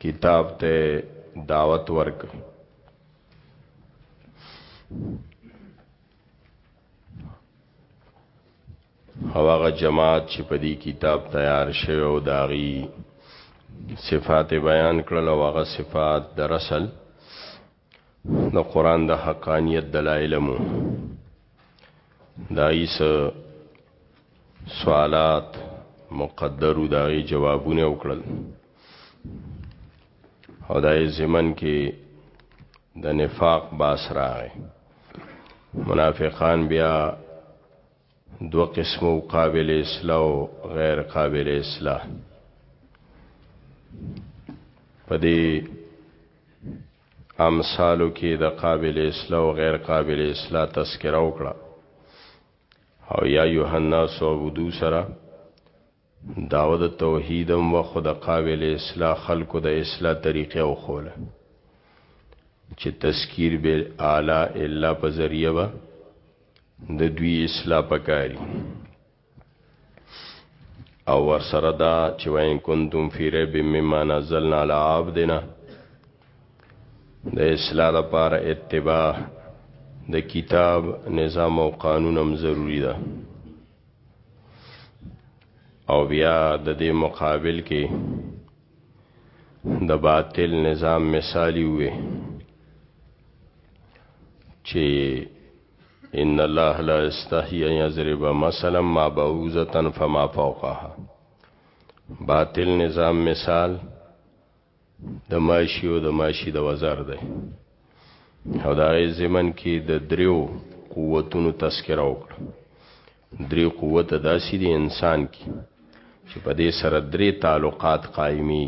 کتاب ته دعوت ورک هواغه جماعت چې په دې کتاب تیار شوی او داغي صفات بیان کړل او هغه صفات در اصل د قرآن د حقانیت دلائل مو دا ایس سوالات مقدرو دا غي جوابونه وکړل او دا زمن کې د نفاق باس راغی منافقان بیا دوه قسمو قابل اصلاح او غیر قابل اصلاح په دې امثالو کې د قابل اصلاح او غیر قابل اصلاح تذکره وکړه او یا یوحنا سو عبدو سره دعوه د توحید هم وه خو د قابل اصلاح خلکو د اصلاح طریقه وښوله چې تذکیر به اعلی الا په ذریعه به د دوی اصلاح پکاري او ورسره دا چې وین کنتم فی ریب مما نزلنا علی عبدنا د اصلاح لپاره اتباع د کتاب نظام او قانون هم ضروری ده او بیا د دې مقابل کې د باطل نظام مثالی وي چې ان الله لا استحي ان يضرب مثلا ما بعوزه فما فوقها باطل نظام مثال د ماشي او د ماشي د وزر دی او دا غي زمن کې د دریو قوتونو تذکره وکړه درې قوت داسې دي انسان کې چې په دې سره درې تعلقات قائمي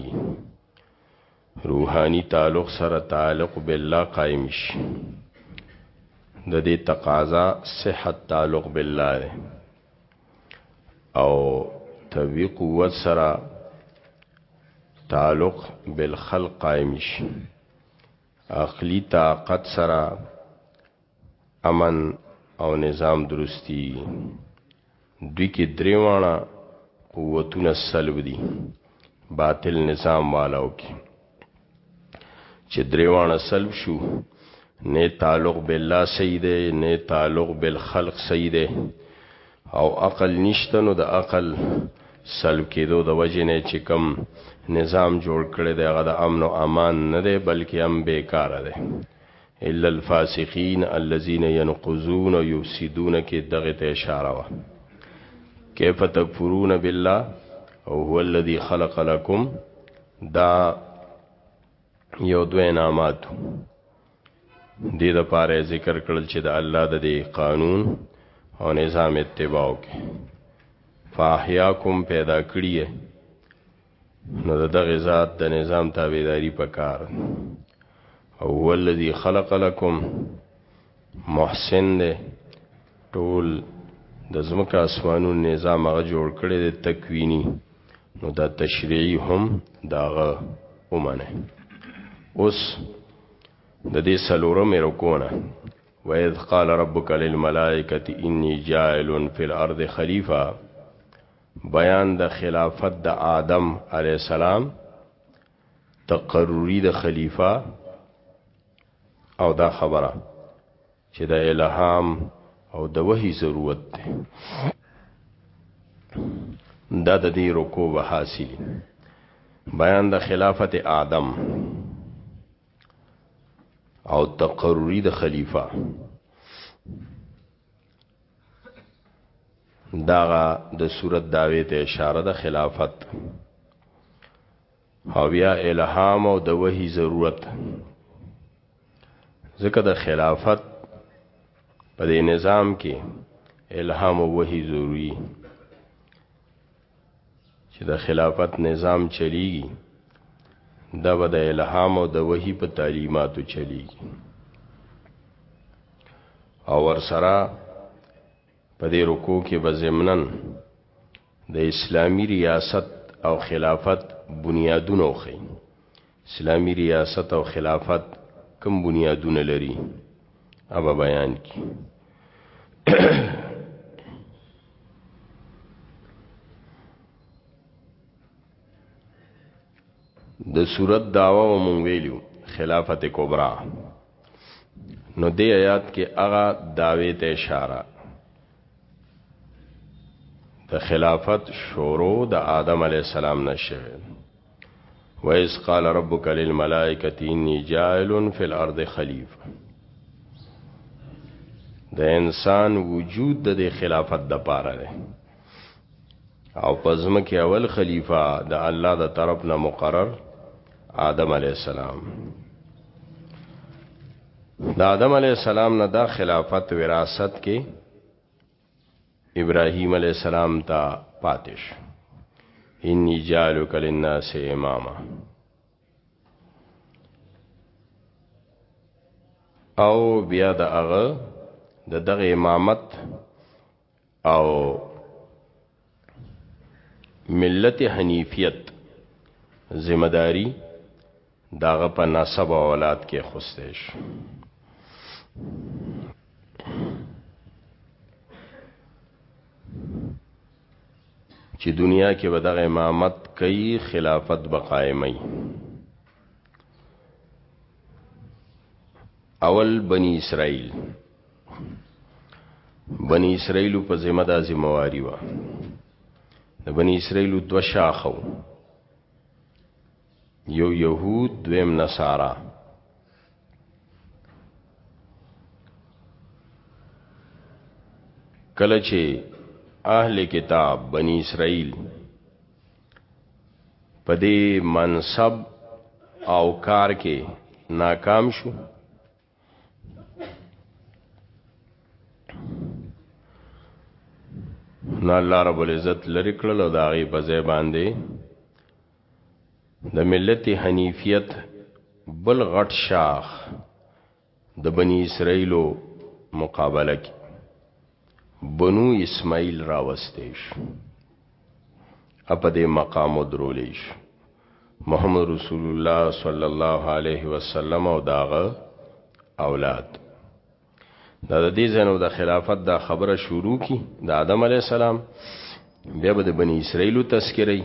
روحاني تعلق سره تعلق بالله قائم شي د دې تقاضا صحت تعلق بالله دی او توی قوت سره تعلق بالخلق قائم شي عقلی طاقت سره امن او نظام درستی دوی کې دریوانا قوتونه سلب دي باطل نظام والو کې چې دریوانه سلب شو نه تعلق بالله صحیح دی نه تعلق بالخلق صحیح دی او عقل نشته نو د عقل سلب کېدو د وجې نه چې کم نظام جوړ کړی دی هغه د امن او امان نه دی بلکې هم بیکاره دی الا الفاسقین الذين ينقضون ويفسدون کې دغه ته اشاره وا کیف تکفرون بالله او هو الذي خلق لكم دا یو دوه انعامات دې د پاره ذکر کړل چې د الله د دې قانون او نظام اتباع وکړي فاحیاکم پیدا کړی نو دغه ذات د نظام تابعداري پکار او هو الذی خلق لكم محسن دې ټول د زمکه اسمانو نظام هغه جوړ کړی د تکوینی نو دا تشریعی هم داغه ومنه اوس د دې سلورم رکونه وَإِذْ قَالَ رَبُّكَ لِلْمَلَائِكَةِ إِنِّي جَاعِلٌ فِي الْأَرْضِ خَلِيفَةً بیان د خلافت د آدم علی السلام تقرری د خلیفہ او دا خبره چې د الهام او د وحي ضرورت ده دا د دې رکو به حاصل بیان د خلافت آدم او تقرری د خلیفہ داغه د صورت داوی ته اشاره د خلافت او بیا الهام او د وحی ضرورت ځکه د خلافت په دې نظام کې الهام او وحی ضروری چې د خلافت نظام چلیږي دا به د الهام او د وحی په تعلیماتو چلیږي او ورسره په دې رکوع کې به ضمناً د اسلامي ریاست او خلافت بنیادونه وخی اسلامي ریاست او خلافت کم بنیادونه لري ابا بیان کی د صورت داوا و مونږ ویلو خلافت کبرا نو دی آیات کې هغه داوی ته اشاره د خلافت شورو د آدم علی السلام نشوه وَإِذْ قَالَ رَبُّكَ لِلْمَلَائِكَةِ إِنِّي جَاعِلٌ فِي الْأَرْضِ خَلِيفَةً د انسان وجود د خلافت د پاره دی او پزم کې اول خلیفہ د الله د طرف نه مقرر آدم علی السلام د آدم علی السلام نه د خلافت وراثت کې ابراهیم علی السلام ته پاتش انی جالک للناس اماما او بیا د هغه د دغه امامت او ملت حنیفیت ذمہ داری داغه په نسب او اولاد کې خوسته شي چې دنیا کې به دغه امامت کوي خلافت به قائمي اول بنی اسرائیل بنی اسرائیل په ذمہ د ذمہواری و د بنی اسرائیل دو شاخو یو یهود دویم نصارا کله چې اهل کتاب بنی اسرائیل په دې منصب او کار کې ناکام شو نو الله رب العزت لری کړل او دا غي په ځای باندې د ملت حنیفیت بل غټ شاخ د بنی اسرائیلو مقابله کې بنو اسماعیل راوستې شو اپ دې مقام درولې شو محمد رسول الله صلی الله علیه وسلم او داغه اولاد دا د دې زنو د خلافت دا خبره شروع کی د آدم علی السلام بیا به د بنی اسرائیل تذکرې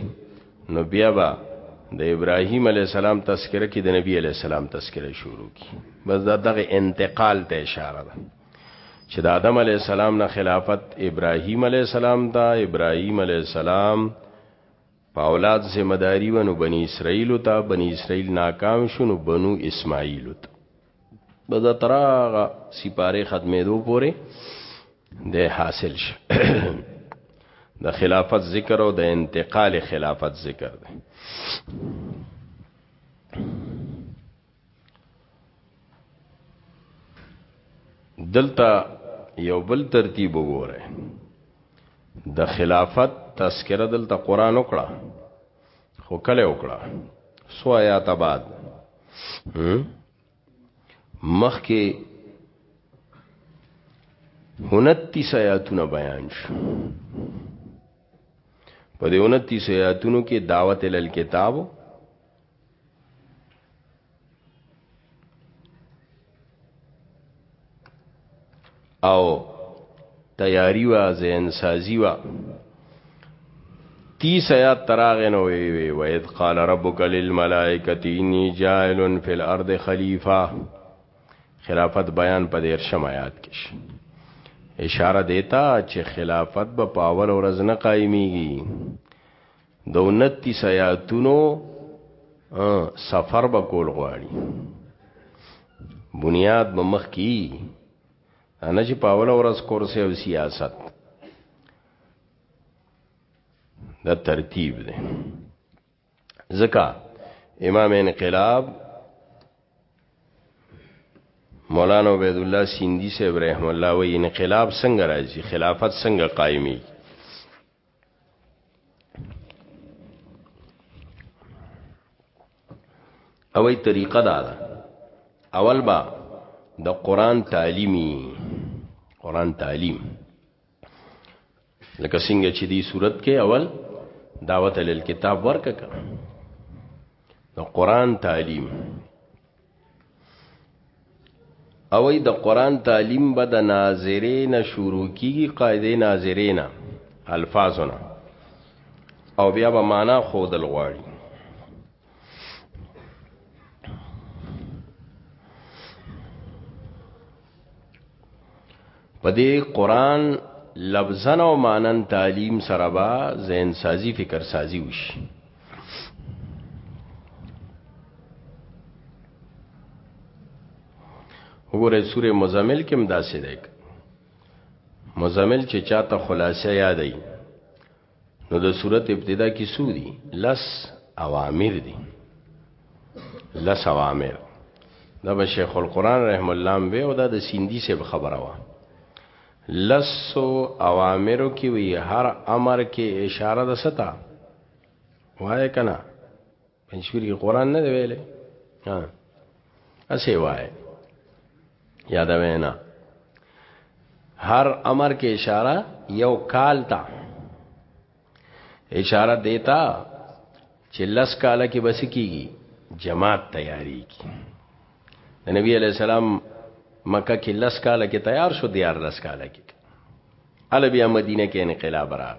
نو بیا به د ابراهیم علی السلام تذکرې کې د نبی علی السلام تذکرې شروع کی بس دا دغه انتقال ته اشاره ده چې د آدم علی السلام نه خلافت ابراهیم علی السلام ته ابراهیم علی السلام په اولاد ذمہ داری ونو بنی اسرائیل ته بنی اسرائیل ناکام شونو بنو اسماعیل ته بدا تراغه سپاره ختمېدو پورې د حاصل شه د خلافت ذکر او د انتقال خلافت ذکر دی دلته یو بل ترتیب وګوره د خلافت تذکرہ دلته قران وکړه خو کله وکړه سو آیات بعد مخ کې 29 آیاتونه بیان شو په دې 29 آیاتونو کې دعوت ال کتاب او تیاری وا زین سازی وا تیس آیات تراغن وی وی و اذ قال ربک للملائکتی انی جائل فی الارض خلیفہ خلافت بیان په دیر شم آیات کش اشاره دیتا چې خلافت به پاول ورځ نه قائمیږي د 29 آیاتونو سفر به کول غواړي بنیاد به مخ کی انا چې پاول ورځ کورس او سیاست دا ترتیب دی زکا امام انقلاب مولانا عبید الله سیندی صاحب رحم الله و انقلاب څنګه راځي خلافت څنګه قائمي اوی طریقه دا ده اول با د قران تعلیمی قران تعلیم لکه څنګه چې دی صورت کې اول دعوت ال کتاب ورکک نو قران تعلیم او ای د قران تعلیم به د ناظرین شروع کیږي قاعده ناظرین الفاظونه او بیا به معنا خودل غواړي په دې قران لفظن او مانن تعلیم سره با ذهن سازی فکر سازی وشي وګوره سوره مزمل کې هم داسې ده مزمل چې چاته خلاصه یادای نو د صورت ابتدا کې سو دي لس اوامر دي لس اوامر دا به شیخ القران رحم الله به او دا د سیندی سه خبره وا لس اوامرو کې وی هر امر کې اشاره د ستا وای کنا پنځویر کې قران نه دی ویلې ها اسه وای یاد وینا هر امر کې اشاره یو کال تا اشاره دیتا چې لس کاله کې بس کیږي جماعت تیاری کی د نبی علی السلام مکه کې لس کاله کې تیار شو دیار لس کاله کې ال بیا مدینه کې انقلاب راغ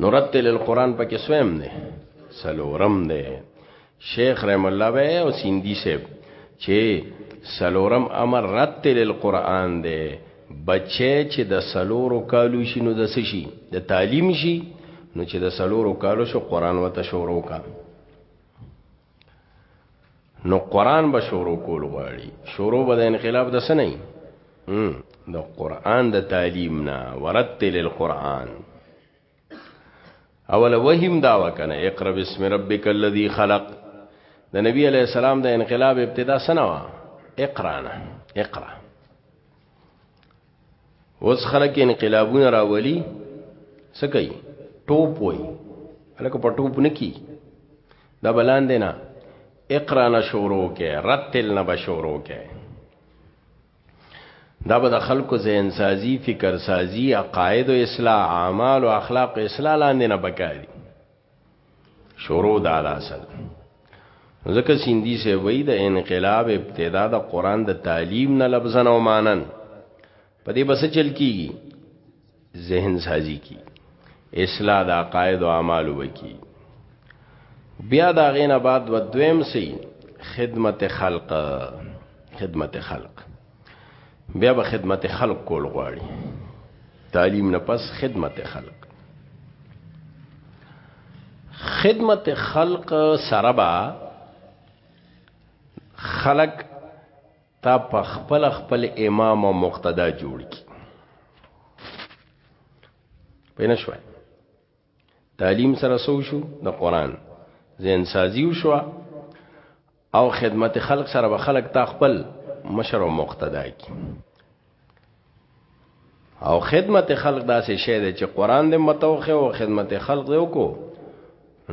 نورتل القرآن پکې سویم دی سلورم دی شیخ رحم الله به او سیندی صاحب چې سلورم امر رتل القرآن دی بچه چې د سلورو کالو شي نو د شي د تعلیم شي نو چې د سلورو کالو شو قرآن وته شروع کا نو قران به شروع کول غواړي شروع به د انقلاب د سنې د قران د تعلیم نه ورتل القران اول وهم دا وکنه اقرا بسم ربک الذی خلق د نبی علی السلام د انقلاب ابتدا سنوا اقرا نه اقرا اوس خلک انقلابونه راولي سکی ټوپ وای الکه په ټوپ نکی دا بلان دینا اقرا نه شروع کې رتل نه به شروع کې دا به د خلکو ذهن سازي فکر سازي عقاید او اصلاح اعمال او اخلاق اصلاح لاندې نه بکاري شروع د اعلی سر ځکه سیندی سے وای د انقلاب ابتدا د قران د تعلیم نه لفظن او مانن په دې بس چل کیږي ذهن سازی کی اصلاح د عقاید او اعمال وکی بیا دا غینه بعد و دویم سی خدمت خلق خدمت خلق بیا به خدمت خلق کول غواړي تعلیم نه پس خدمت خلق خدمت خلق سره با خلق تا په خپل خپل امام او مقتدا جوړ کی پینه شوه تعلیم سره سو شو د قران زین سازیو شو او خدمت خلق سره به خلق تا خپل مشر او مقتدا کی او خدمت خلق داسې شی دی چې قران دې متوخه او خدمت خلق دې وکړو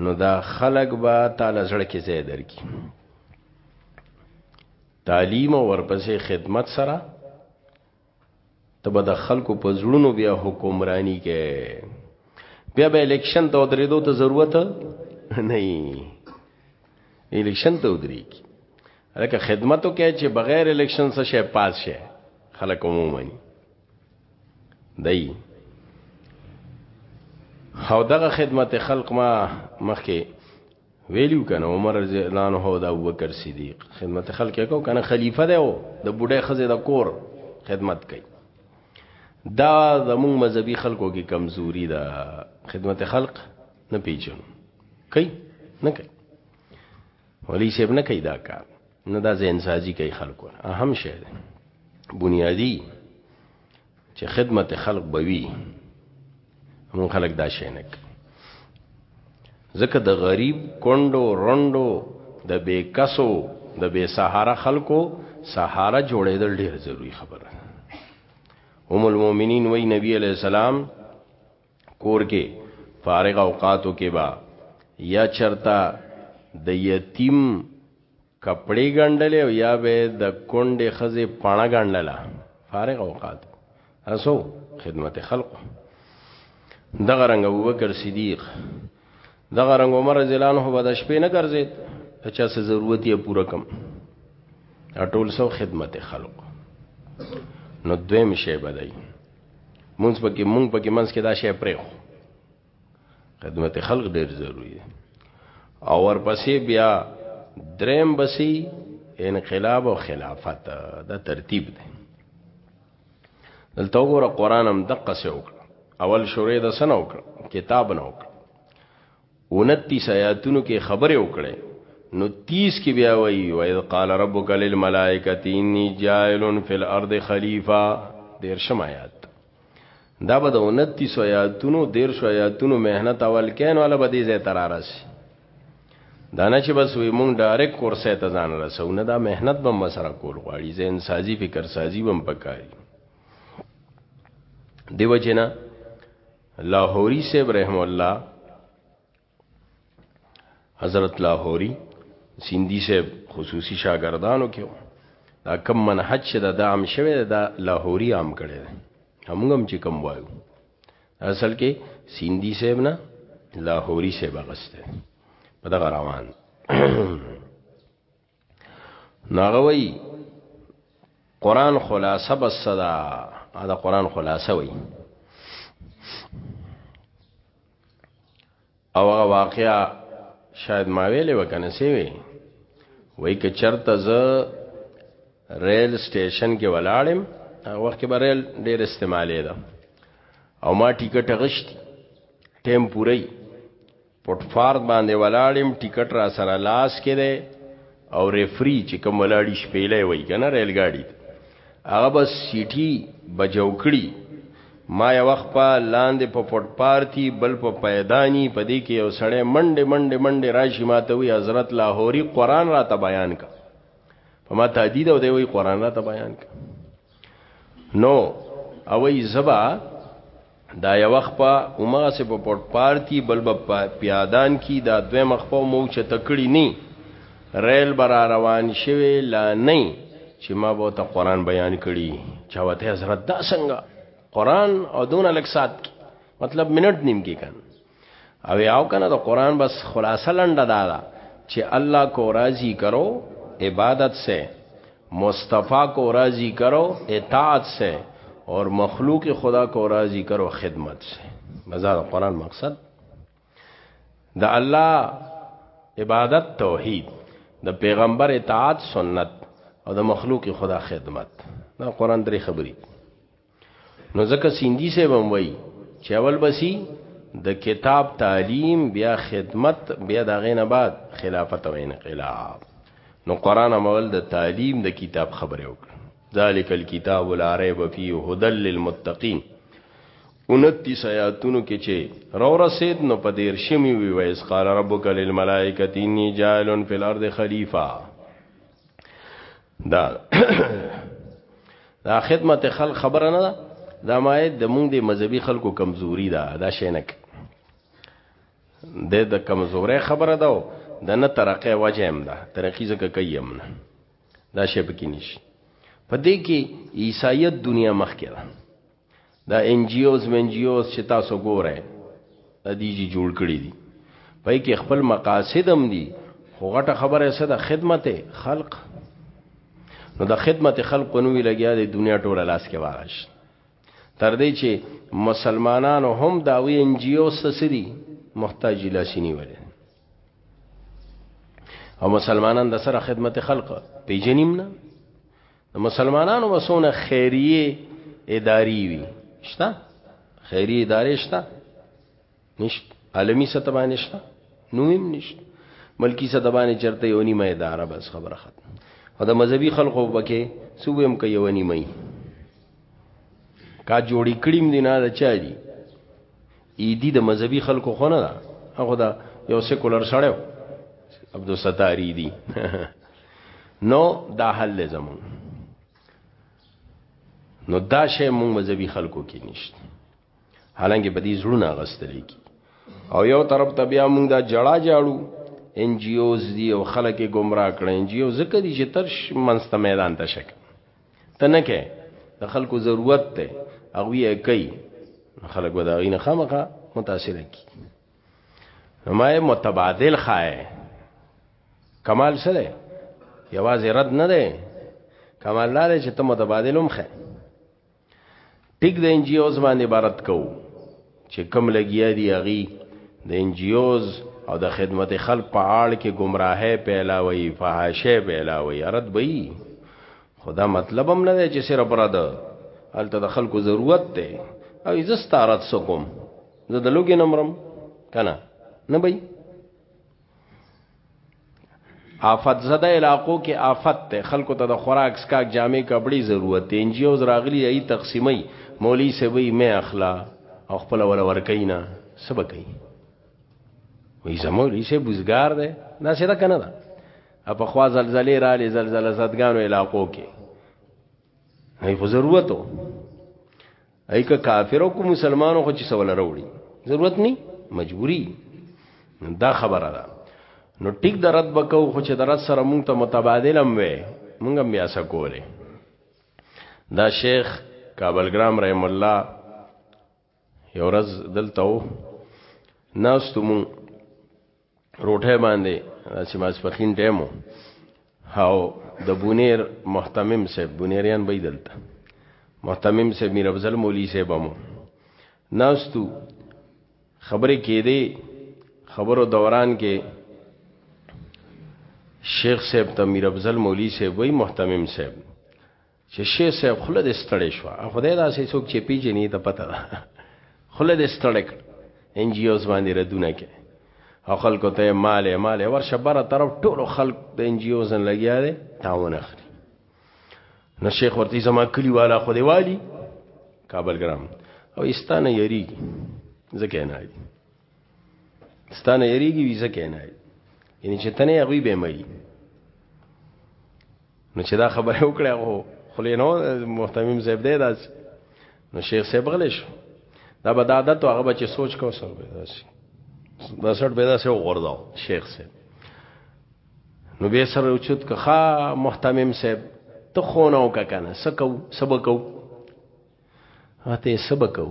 نو دا خلق به تعالی زړه کې ځای درکې تعلیم او ورپسې خدمت سره ته به د خلکو په زړونو بیا حکمرانی کې بیا به الیکشن ته درېدو ته ضرورت نه الیکشن ته ودرېږي لکه خدمتو کې چې بغیر الیکشن څه شي پاس شي خلک عموما دی او دغه خدمت خلق ما مخکې ویلیو کنه عمر رضی الله عنه او د ابوبکر صدیق خدمت خلک کو کنه خلیفہ دی او د بډای خزه د کور خدمت کوي دا زموږ مذهبي خلکو کې کمزوري ده خدمت خلق نه پیژن کوي نه کوي ولی شیب نه کوي دا کار نه دا ځین سازي کوي خلکو اهم شی ده بنیادی چې خدمت خلق به وي مونږ خلک دا شي نه کوي ځکه د غریب کندو رندو د بې کسو د بې سهارا خلکو سهارا جوړېدل ډېر ضروری خبره ام المؤمنین وای نبی علیہ السلام کور کې فارغ اوقاتو کې با یا چرتا د یتیم کپړې ګنډلې او یا به د کونډې خزه پاڼه ګنډله فارغ اوقات اسو خدمت خلقو دغه رنګ ابوبکر صدیق دغه رنګ عمر رضی الله عنه بعد شپې نه ګرځید چا څه ضرورت یې پوره کم ټول سو خدمت خلق نو دویم شی بدای مونږ پکې مونږ پکې منځ کې دا شی پرې خو خدمت خلق ډیر ضروری دی او ورپسې بیا دریم بسی انقلاب او خلافت دا ترتیب دی دلته وګوره قران هم دقه سه وکړه اول شورې د سنه وکړه کتاب نه وکړه 29 آیاتونو کې خبره وکړه نو 30 کې بیا وایي و اذ قال ربک للملائکه انی جاعل فی الارض خلیفہ دیر شمایات دا به د اونتیس آیاتونو دیر شو آیاتونو مهنت اول کین والا به دې ځای ترارسي دا نه چې بس وي مونږ ډایرک کورسه ته ځان رسو نه دا مهنت به مسره کول غواړي زه انسازي فکر سازي بم پکاري دیو جنا لاهوري صاحب رحم الله حضرت لاهوري سیندی صاحب خصوصي شاګردانو کې دا کم منهج چې دا عام شوی دا لاهوري عام کړی دی همغه هم چې کم وایو اصل کې سیندی صاحب نه لاهوري صاحب غسته په دغه روان ناغوي قران خلاصه بس صدا دا قران خلاصه وي او هغه واقعیا شاید ما ویلې وکنه سی وی وای که چرته ز ریل سټیشن کې ولاړم هغه وخت کې به ریل ډیر استعمالې ده او ما ټیکټ غشت ټیم پوری پټفارد باندې ولاړم ټیکټ را سره لاس کې دی او ریفری چې کوم ولاړی شپېلې وای کنه ریل ګاډي هغه بس سیټي بجو کړی ما یو وخت په لاندې په فوټ پارتی بل په پیدانی په دې کې یو سړی منډه منډه منډه راشي ماته وی حضرت لاهوري قران را ته بیان کا په ما تهدید او دی وی قران را ته بیان کا نو اوی زبا دا یو وخت په عمره سه په پورت پارتی بل په پیادان کی دا دوی مخ په مو چته کړی نی ریل بر روان شوی لا نه چې ما به ته قران بیان کړی چا وته حضرت دا څنګه قران او دون الکسات مطلب منټ نیم کې کړه او یاو کنه د قران بس خلاصه لنډه دا ده چې الله کو راضی کرو عبادت سے مصطفی کو راضی کرو اطاعت سے اور مخلوق خدا کو راضی کرو خدمت سے مزار قران مقصد د الله عبادت توحید د پیغمبر اطاعت سنت او د مخلوق خدا خدمت دا قران درې خبرې نو ځکه سیندی صاحب هم وایي چې اول بسی د کتاب تعلیم بیا خدمت بیا د غینه بعد خلافت او انقلاب نو قران مول د تعلیم د کتاب خبره وکړه ذالک الكتاب لا ریب فیه هدل للمتقین 29 آیاتونو کې چې رو رسید نو په دیر شمی وی ویس قال ربک للملائکه انی جاعل فی الارض خلیفہ دا دا خدمت خلق خبره نه ده دا مایه د مونږ د مذهبي خلکو کمزوري ده دا شینک د د کمزورې خبره ده د نه ترقې وجه هم ده ترقی زکه کوي هم نه دا شی پکې نشي په دې کې عیسایت دنیا مخ کې ده دا ان جی اوز من جی اوز چې تاسو ګورئ دا دی جی جوړ کړی دي پای کې خپل مقاصد هم دي خو غټه خبره څه ده خدمت خلق نو د خدمت خلق په نوې لګیا دی دنیا ټوله لاس کې واغش تر دې چې مسلمانانو هم دا وی ان جی اوز سسری محتاج لاسینی ولې او مسلمانان د سره خدمت خلق پیجنیم نه د مسلمانانو وسونه خیریه اداری وی شته خیریه ادارې شته نشته عالمی سطح باندې شته نویم نشته ملکی سطح باندې چرته یو نیمه اداره بس خبره ختم او د مذهبي خلکو پکې سوبم کوي یو نیمه کا جوړی کړیم دی نه د چا دی ای دی د مذهبي خلکو خو نه ده هغه دا یو سیکولر سړیو عبد الستاری دی نو دا حل زمون نو دا شی مونږ مذهبي خلکو کې نشته حالانکه بدی زړونه غستل کی او یو طرف ته بیا مونږ دا جړا جاړو ان جی اوز دی او خلک گمراه کړي ان جی او زکه دي چې تر منست میدان ته شک تنه کې د خلکو ضرورت ته هغه یې کوي خلک ودا غینه خامخه متاثر کی نو ما متبادل خای کمال څه دی یوازې رد نه دی کمال دا دی چې ته متبادل هم خې ټیک د ان جی اوز باندې عبارت کو چې کم لګیا دی اغي د ان جی اوز او د خدمت خلق په آړ کې گمراهه پیلاوي فحاشه پیلاوي رد بئی خدا مطلب هم نه دی چې سره براد الته د خلکو ضرورت دی او عزت ستارت سکم زه د لوګي نمرم کنه نه بئی آفت زده علاقو کې آفت ته خلکو ته د خوراک سکاک جامع کپڑے ضرورت دی انجی اوس راغلی ای تقسیمي مولوی سوي مې اخلا او خپل ول ورکینا سبکې وې زمولوی سه بوزګار ده دا څه ده کنه ده په خوا زلزلې را لې زلزلې زدګانو علاقو کې هي خو ضرورتو ای که کافر او مسلمانو خو چې سوال راوړي ضرورت نه مجبوری دا خبره ده نو ټیک د رد بکو خو چې د رد سره مونږ ته متبادل هم وې مونږ هم بیا سکولې دا شیخ کابل ګرام رحم الله یو ورځ دلته و ناستو مونږ روټه باندې چې ماسپخین ټیمو او د بونیر محتمم صاحب بونیریان به دلته محتمم صاحب میر افضل مولی صاحب مو ناستو خبرې کېدې خبرو دوران کې شیخ صاحب ته میر افضل مولی صاحب وی محتمم صاحب چه شیخ صاحب خوله دې ستړې شو خدای داسې څوک چې پیژني ته پته ده خوله دې ستړې کړ ان جی اوز باندې ردونه کې او خلکو ته مال مال ورشه بره طرف ټولو خلک د ان جی اوز نه لګیا دي تاونه اخلي نو شیخ ورته زما کلی والا خو دی والی کابل ګرام او استانه یری ځکه نه ستانه یریږي ویزه کینه یعنی چې تنه هغه به مې نو چې دا خبره وکړه هغه خلې نو محتمم زیب دی داس نو شیخ صاحب غلې شو دا به دا عادت هغه به چې سوچ کو سر به داسي دا سر به داسي وغورځاو شیخ صاحب نو به سره اوچت که خا محتمم صاحب ته خونه وکا کنه سکو سبکو اته سبکو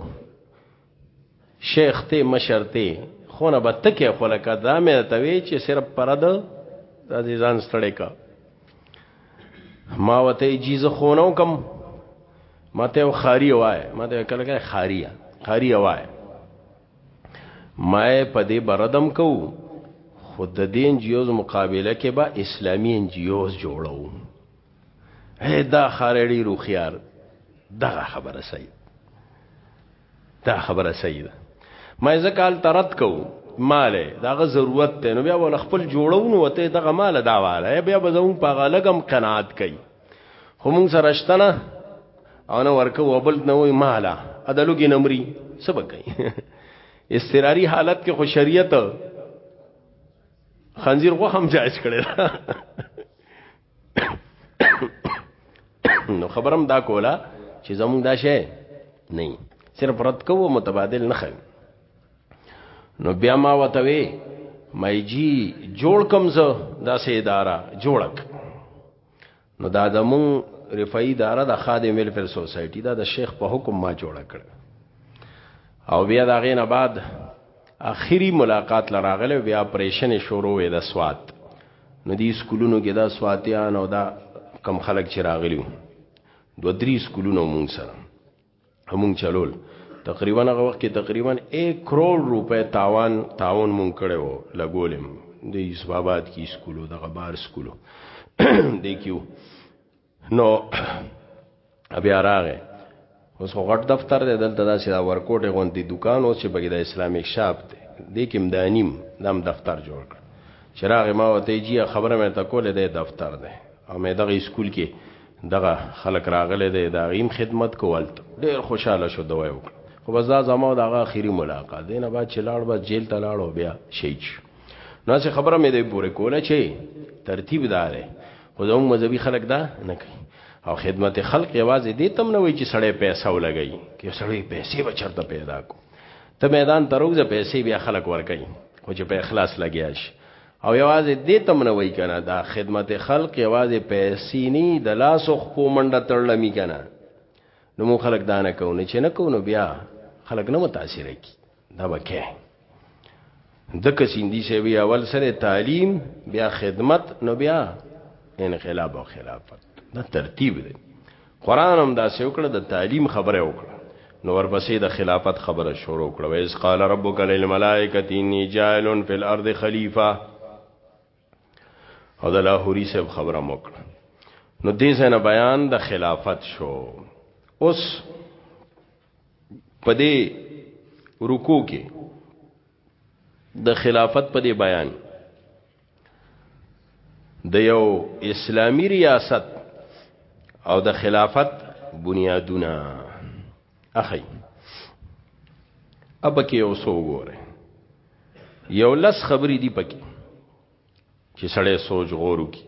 شیخ ته مشر ته خونه به تکه خوله کا دا مې ته وی چې صرف پرد د ځان ستړې کا ما وته جیز خونو کم ماته خاری وای ماته کله کله خاریه خاری وای ما په دې بردم کو خود د دین جیوز مقابله کې با اسلامی انجیوز جوړو اے دا خارړی روخيار دغه خبره صحیح دا خبره صحیح ده ما زکال ترت کو مال داغه ضرورت ته نو بیا ول خپل جوړونو وته دغه مال دا واله بیا به زمون په غلګم قناعت کوي هم سره شتنه او نو ورکو وبل نه وای مالا ادلوګي نمرې سبق کوي استراری حالت کې خو شریعت خنزیر غو هم جائز کړی نو خبرم دا کولا چې زموږ دا شی نه صرف رد کوو متبادل نه خو نو بیا ما وتوي مې جی جوړ کم زه دا سه اداره جوړک نو دا زمون رفای اداره د خادم ویلفیر سوسایټي دا د شیخ په حکم ما جوړ کړ او بیا دا غینه بعد اخری ملاقات له راغلی او بیا اپریشن یې شروع وی د سوات نو دې سکولونو کې دا سواتیان او دا کم خلک چې راغلی وو دوه درې سکولونه مونږ سره مونږ چلول تقریبا هغه وخت کې تقریبا 1 کروڑ روپے تاوان تاون مونږ کړو لګولم د یوسف آباد کې سکولو دغه بار سکولو دی کیو نو بیا راغې اوس خو غټ دفتر دی دلته دا چې دا ورکوټ غوندي دکان او چې بګی د اسلامیک شاپ دی دې کې مدانیم دام دفتر جوړ کړ چې راغې ما وته جی خبره مې ته کولې د دفتر دی او مې دغه اسکول کې دغه خلک راغلي دی دا غیم خدمت کولت ډېر خوشاله شو دا وایو خو بس دا زمو دغه اخیری ملاقات دی نه بعد چې لاړ بس جیل ته لاړ او بیا شهید شو نو څه خبره مې دې پوره کوله چې ترتیب دار خو زموږ مذهبي خلک دا نه کوي او خدمت خلق یوازې دې تم نه وي چې سړی پیسې ولګي کې سړی پیسې بچرته پیدا کو ته میدان تروزه پیسې بیا خلک ورکړي خو چې په اخلاص لګیا شي او یوازې دې تم نه وي کنه دا خدمت خلق یوازې پیسې نه د لاس خو منډه تړلمی کنه نو مو خلک دانه کوونه چې نه کوونه بیا خلک نه متاثر کی دا وکه دک سیندی سی وی اول سره تعلیم بیا خدمت نو بیا انقلاب او خلافت دا ترتیب دی قران هم دا سې وکړه د تعلیم خبره وکړه نو ورپسې د خلافت خبره شروع کړه ویس قال ربک للملائکه انی جاعل فی الارض خلیفہ او د لاهوری صاحب خبره موکړه نو دې څنګه بیان د خلافت شو اوس په دې رکو کې د خلافت په دې بیان د یو اسلامی ریاست او د خلافت بنیادونه اخی اب کې یو سو وګوره یو لس خبرې دی پکې چې سړی سوچ غورو کی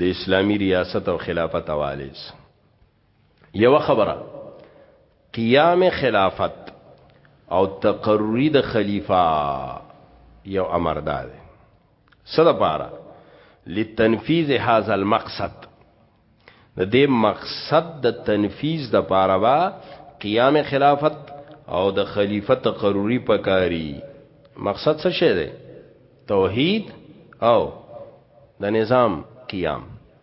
د اسلامی ریاست او خلافت حواله یو خبره قیام خلافت او تقرری د خلیفہ یو امر ده صد پارا لتنفیذ هاذا المقصد د دې مقصد د تنفیذ د پاره با قیام خلافت او د خلیفہ تقرری پکاري مقصد څه شه ده توحید او د نظام قیام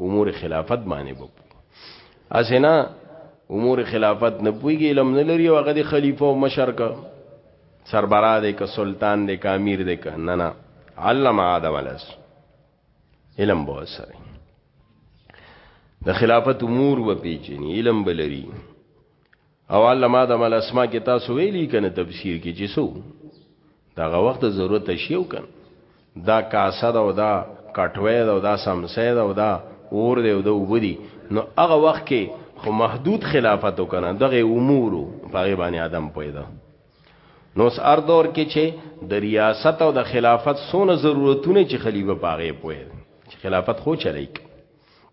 امور خلافت باندې بپو اسینا امور خلافت نه پویږي علم نه لري او هغه د خلیفہ او مشر کا سربرا دی که سلطان دی که امیر دی که نه نه علم آدم الس علم به سره د خلافت امور و پیچنی علم بلری او علامه د مل اسما کې تاسو ویلي کنه تفسیر کې چې سو دا غ وخت ضرورت شیو کن دا کاسه دا ودا کټوي دا ودا سمسه دا ودا اور دی ودا وبدي نو هغه وخت کې خو محدود خلافت وکنه دغه امور په غی باندې ادم پیدا نو اس ار دور کې چې د ریاست او د خلافت سونه ضرورتونه چې خلیفہ پاغه پوي خلافت خو چلیک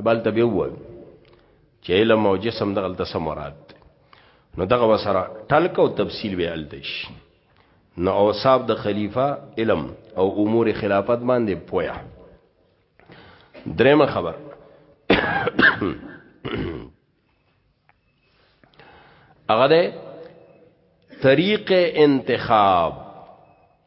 ابل ته به وایو چې علم او جسم دغه د سمرات نو دغه وسره ټلک او تفصیل به الدش نو اوصاف د خلیفہ علم او امور خلافت باندې پویا درېمه خبر هغه ده طریق انتخاب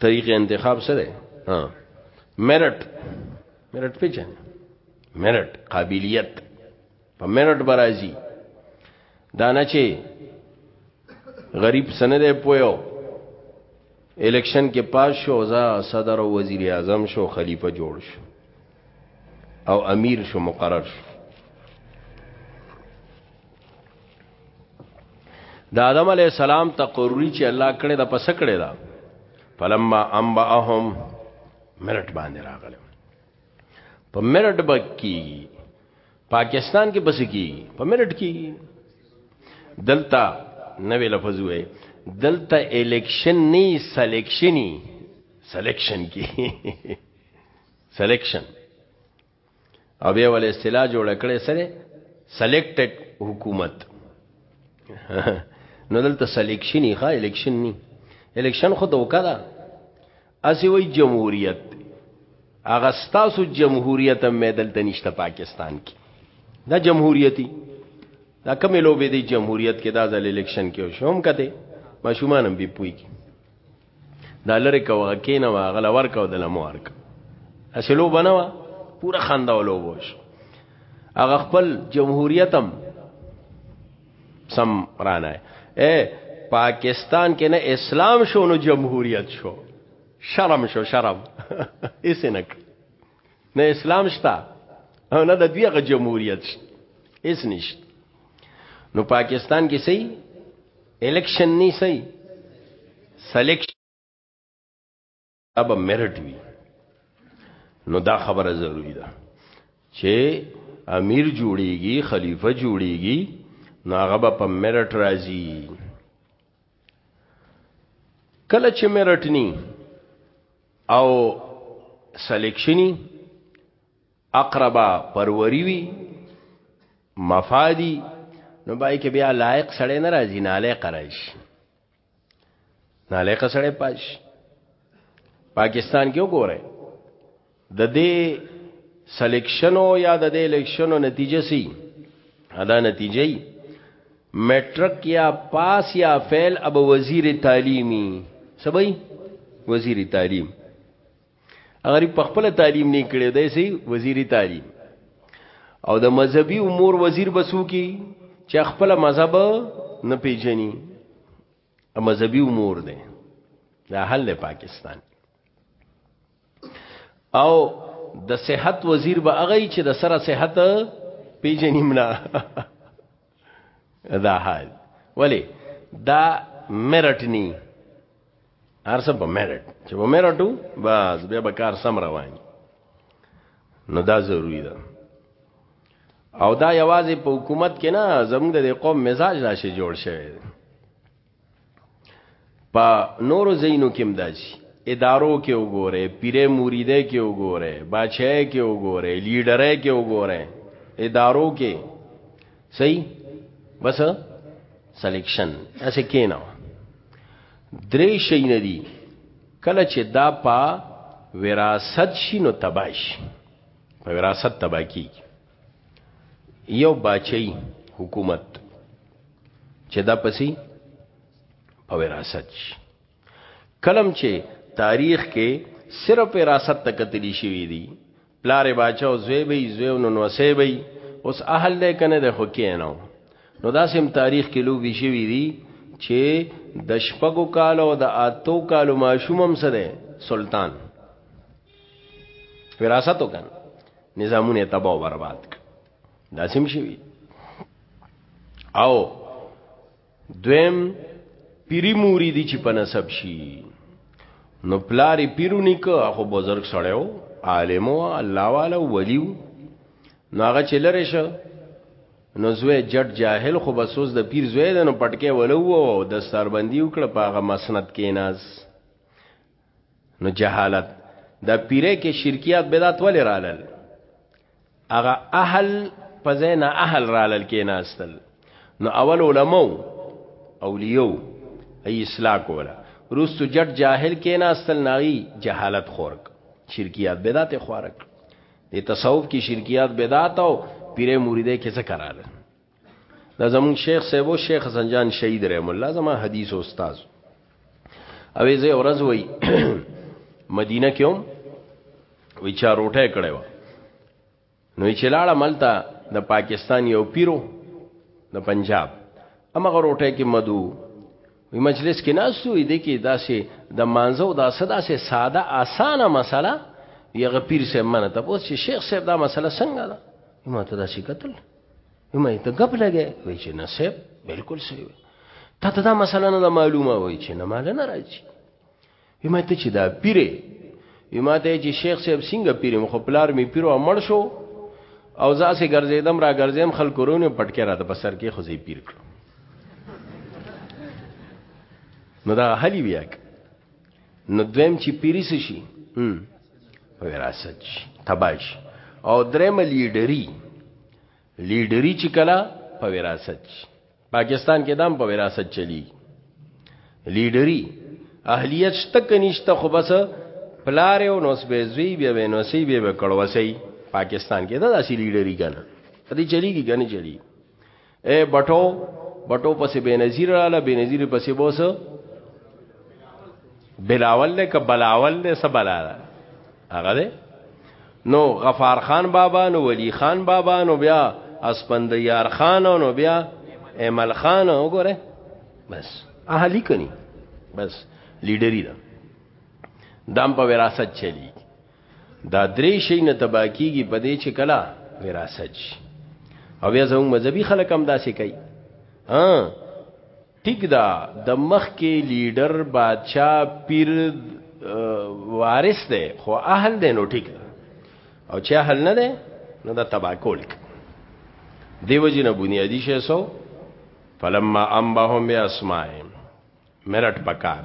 طریق انتخاب سره ها میرټ میرټ پیچن میرټ قابلیت په میرټ برازي دانه چې غریب سند پویو الیکشن کې پاس شو ځا صدر او وزیر اعظم شو خلیفہ جوړ شو او امیر شو مقرر شو د آدم علی السلام تقرری چې الله کړی دا پس کړی دا فلما انباهم مرټ باندې راغله په مرټ بکی پاکستان کې بس کی په مرټ کی دلتا نوې لفظ وې دلتا الیکشن نه سلیکشنی سلیکشن کی سلیکشن او بیا ول اصطلاح جوړ کړي سره سلیکټډ حکومت نو دلته سلیکشن ښه الیکشن ني الیکشن خو دوکا ده اسی وی جمهوریت هغه ستاسو جمهوریت مې دلته نشته پاکستان کې دا جمهوریتي دا کومې لوبې دی جمهوریت کې دا ځل الیکشن کې شوم کته ماشومان هم به پوي دا لری کوه کینه واغله ورکو د لمو ورک اسلو بنوا پورا خنده ولو بوش هغه خپل جمهوریتم سم رانه اے پاکستان کې نه اسلام شو نو جمهوریت شو شرم شو شرم ایسنک نه اسلام شته او نه د دوی غ جمهوریت شته هیڅ نشته نو پاکستان کې سي الیکشن نه سي سلیکشن اب میرټ وی نو دا خبره ضروری ده چې امیر جوړیږي خلیفہ جوړیږي نو هغه به په میرټ راځي کله چې میرټ ني او سلیکشنی اقربا پروری وی مفادی نو بای کې بیا لایق سړی نه راځي نه لایق راشي نه لایق سړی پاش پاکستان کې وګوره د دې سلیکشنو یا د دې الیکشنو نتیجه سي ادا نتیجه میټرک یا پاس یا فیل اب وزیر تعلیمی سبای وزیر تعلیم اگر په خپل تعلیم نه کړي دی سي وزیر تعلیم او د مذهبي امور وزیر بسو کی چې خپل مذهب نه پیژني مذهبي امور دی دا حل پاکستان او د صحت وزیر به هغه چې د سره صحت پیجنیم نه دا حال ولی دا میرټ نی هر څه په میرټ چې په میرټو بس بیا به کار سم روان نو دا ضروری ده او دا یوازې په حکومت کې نه زموږ د قوم مزاج راشي جوړ شوی دی په نورو زینو کې مداسي ادارو کې وګوره پیره مریده کې وګوره بچه کې وګوره لیډره کې وګوره ادارو کې صحیح بس سلیکشن اسه کینا درې شي نه دي کله چې دا پا وراثت شي نو تباش په وراثت تبا کیږي یو باچی حکومت چې دا پسی په وراثت شي کلم چې تاریخ کې صرف وراثت ته کتلی شوی دی پلار باچا او زوی به زوی نو نو سه به اوس اهل دې کنه د خو کې نه نو دا سم تاریخ کې لو وی شوی دی چې د شپږو کالو د اتو کالو ماشومم سره سلطان وراثت وکړ نظامونه تباہ او برباد کړ دا سم شي او دویم پیری موری دی چې په نسب شي نو پلاری پیرو نیک اخو بزرگ سړیو عالمو الله والا ولیو نو هغه چې لره شو نو زوی جټ جاهل خو بسوس د پیر زوی د نو پټکې ولو او د سربندي وکړه په هغه مسند کې ناز نو جهالت د پیره کې شرکیات بدعت ولې رالل هغه اهل په ځای نه اهل رالل کې ناستل نو اول علماء اولیو ای اصلاح کوله روستو جټ جاهل کې ناستل ناغي جهالت خورک شرکیات بدعت خورک د تصوف کې شرکیات بدعت او پیره مریده کې څه کراله دا زمون شیخ سیبو شیخ زنجان شهید رحم الله زما حدیث استاد او زه ورځ وای مدینه کې هم وی چا روټه کړې و نو چې لاړه ملتا د پاکستان یو پیرو د پنجاب امغه روټه کې مدو وی مجلس کې ناستو دې کې داسې د مانزو دا صدا سه ساده اسانه مسله یغه پیر سه منه ته پوس چې شیخ صاحب دا مسله څنګه ده ما ته دا شي قتل نو مې ته غپ لګې وای چې نصیب بالکل صحیح وای ته ته دا مسله نه معلومه وای چې نه مال نه راځي وای مې ته چې دا پیره وای مې ته چې شیخ صاحب څنګه پیره مخ پلار می پیرو امړ شو او ځاسې ګرځیدم را ګرځیم خلکو رونه پټکې را د بسر کې خو زی پیر کړو نو دا حلی بیا نو دویم چې پیری شي وراثت شي تباش او درېم لیډری لیډری چې کله په وراثت شي پاکستان کې دام په وراثت چلی لیډری اهلیت شته کنيشته خو بس پلار او نوس به زوی به به نوسی به به کړوسی پاکستان کې دا داسې لیډری کنه دې چلیږي کنه چلی اے بټو بټو پسې بنظیر رااله بنظیر پسې بوس بلاول له ک بلاول له سبلا هغه ده نو غفار خان بابا نو ولی خان بابا نو بیا اسپندیار خان نو بیا ایمل خان وګوره بس اهلی کني بس لیډری دا دام په وراثت چلی دا درې شي نه تبا کیږي په دې چې کلا وراثت شي او بیا زموږ مذهبي خلک هم داسې کوي ها ټیک دا د مخ کې لیډر بادشاہ پیر وارث دی خو اهل دی نو ټیک دا او چې اهل نه دی نو دا تبا کول دیو جن بنیادی شې سو فلما انبهم باسمائهم مرټ پکار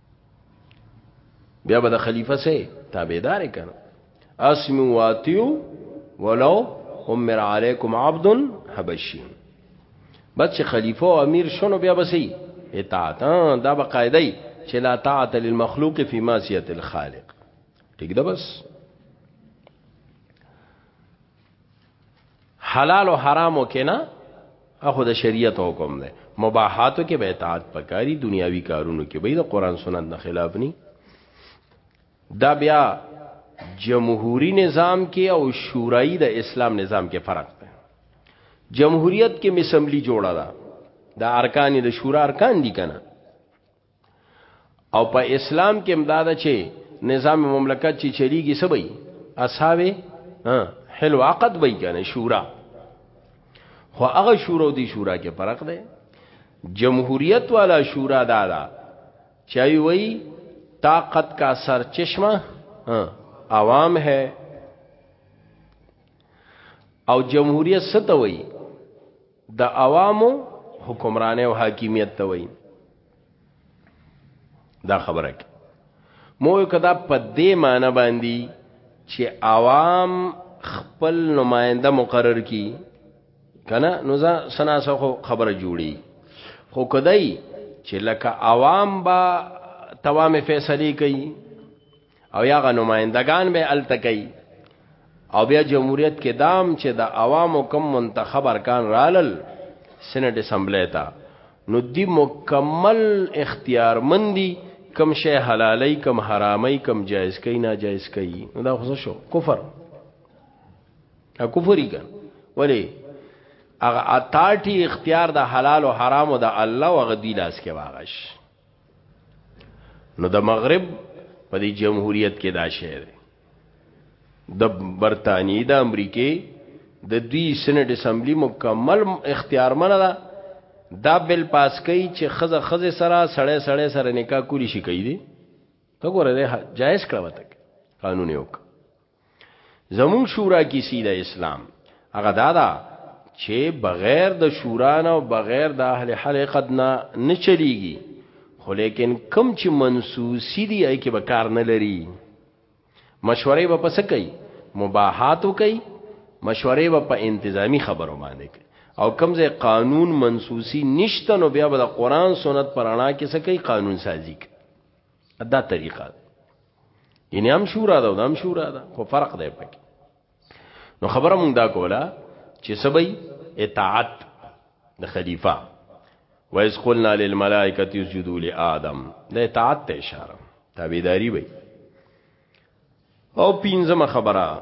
بیا به د خلیفہ سه تابعدار کړه اسمو واتیو ولو امر علیکم عبد حبشی بس چې خلیفہ او امیر شنو بیا بسی اطاعت دا به قاعده چې لا طاعت للمخلوق فی معصیت الخالق ٹھیک ده بس حلال او حرامو کې نه اخو د شریعت حکم ده مباحاتو کې به اطاعت پکاري دنیاوی کارونو کې به د قران سنت نه خلاف ني دا بیا جمهوری نظام کې او شورای د اسلام نظام کې فرق ده جمهوریت کې مسمبلی جوړه ده دا ارکان د شورا ارکان دي کنه او په اسلام کې امداد چې نظام مملکت چې چلیږي سبي اصحاب حلو عقد وای کنه شورا خو هغه شورا دی شورا کې فرق دی جمهوریت والا شورا دادا چای وای طاقت کا سرچشمه عوام ہے او جمهوریت ستوي د عوامو حکمرانه او حاکمیت ته وایي دا خبره کې مو کدا په دې معنی باندې چې عوام خپل نماینده مقرر کی کنه نو ځا سناسه خو خبره جوړي خو کدی چې لکه عوام با توام فیصله کوي او یا غ نمائندگان به التکی او بیا جمهوریت کې دام چې د دا عوامو کم منتخب ارکان رالل سینټ اسمبلی ته نو دی مکمل اختیار مندي کم شی حلالي کم حرامي کم جایز کوي ناجایز کوي نو دا خو شو کفر ا کفري کا ولی هغه اتاټي اختیار د حلال او حرام او د الله او غدی لاس کې واغش نو د مغرب په دې جمهوریت کې دا شی دی د برتانی د امریکې د دوی سېنات اسمبلی مکمل اختیار منه ده دا بل پاس کوي چې خزه خزه سره سړی سړی سره نکاح کولی شي کوي دي ته ګوره ده جایز کړه وته قانون یو زمون شورا کی سیده اسلام هغه دادا چې بغیر د شورا نه او بغیر د اهل حلقت نه نه چلیږي خو لیکن کم چې منسوسی دی ای کې به کار نه لري مشورې به پس کوي مباحات کوي مشورې به په انتظامی خبرو باندې کوي او کم ځای قانون منسوسی نشته نو بیا به د قران سنت پرانا کې څه کوي قانون سازي کوي دا طریقه ده یعنی هم شورا ده هم شورا ده خو فرق دی پکې نو خبره مونږ دا کوله چې سبي اطاعت د خلیفہ وایس قلنا للملائکه اسجدوا لآدم د اطاعت ته اشاره تابعداري وي او پینځمه خبره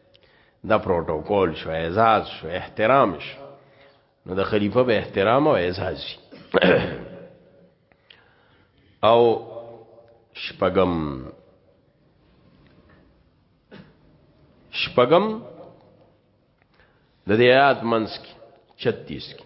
دا پروتوکول شو اعزاز شو احترام شو نو د خلیفہ به احترام او اعزاز شي او شپغم شپغم د دې آیات منس کې 36 کې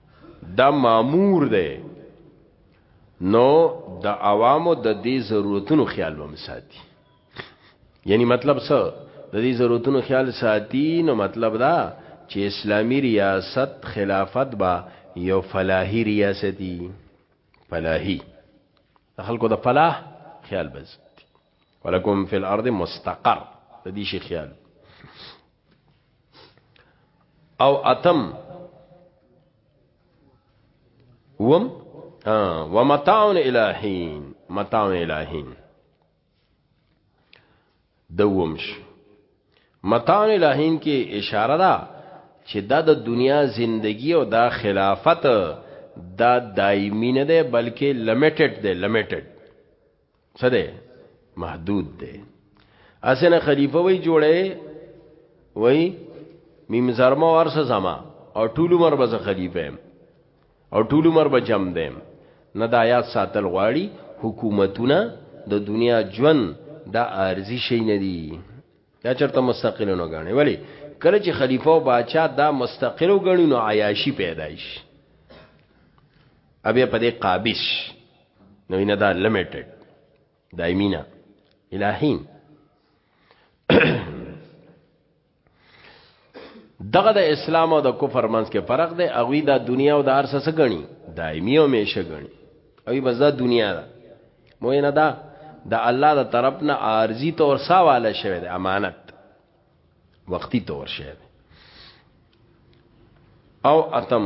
دا مامور دی نو د عوامو د دې ضرورتونو خیال وم ساتي یعنی مطلب څه د دې ضرورتونو خیال ساتي نو مطلب دا چې اسلامی ریاست خلافت با یو فلاحی ریاستی فلاحی خلکو د فلاح خیال بس ولکم فی الارض مستقر د دې شي خیال او اتم وم ومتاع الہین متاع الہین دومش متاع الہین کې اشاره ده چې دا د دنیا زندگی او دا خلافت دا دایمی نه ده بلکې لمیټډ ده لمیټډ څه دی محدود دی اسنه خلیفہ وای جوړه وای میم زرما ورسه زما او ټول عمر به خلیفہ او ټول عمر به جام دیم نه د آیات ساتل غواړي حکومتونه د دنیا ژوند د ارزي شي نه دي دا چرته مستقل نه غاڼي ولی کله چې خلیفہ او بادشاہ دا مستقل غاڼي نو عیاشي پیدا شي ابي په دې قابش نو نه دا لیمیټډ دایمینا الہین دغه د اسلام او د کفر منځ کې فرق دی او دا دنیا او د ارسه څه غني دایمي او میشه غني او بس دا دنیا ده مو نه دا د الله د طرف نه ارزي تور ساواله شوی دی امانت وقتی تور شوی دی او اتم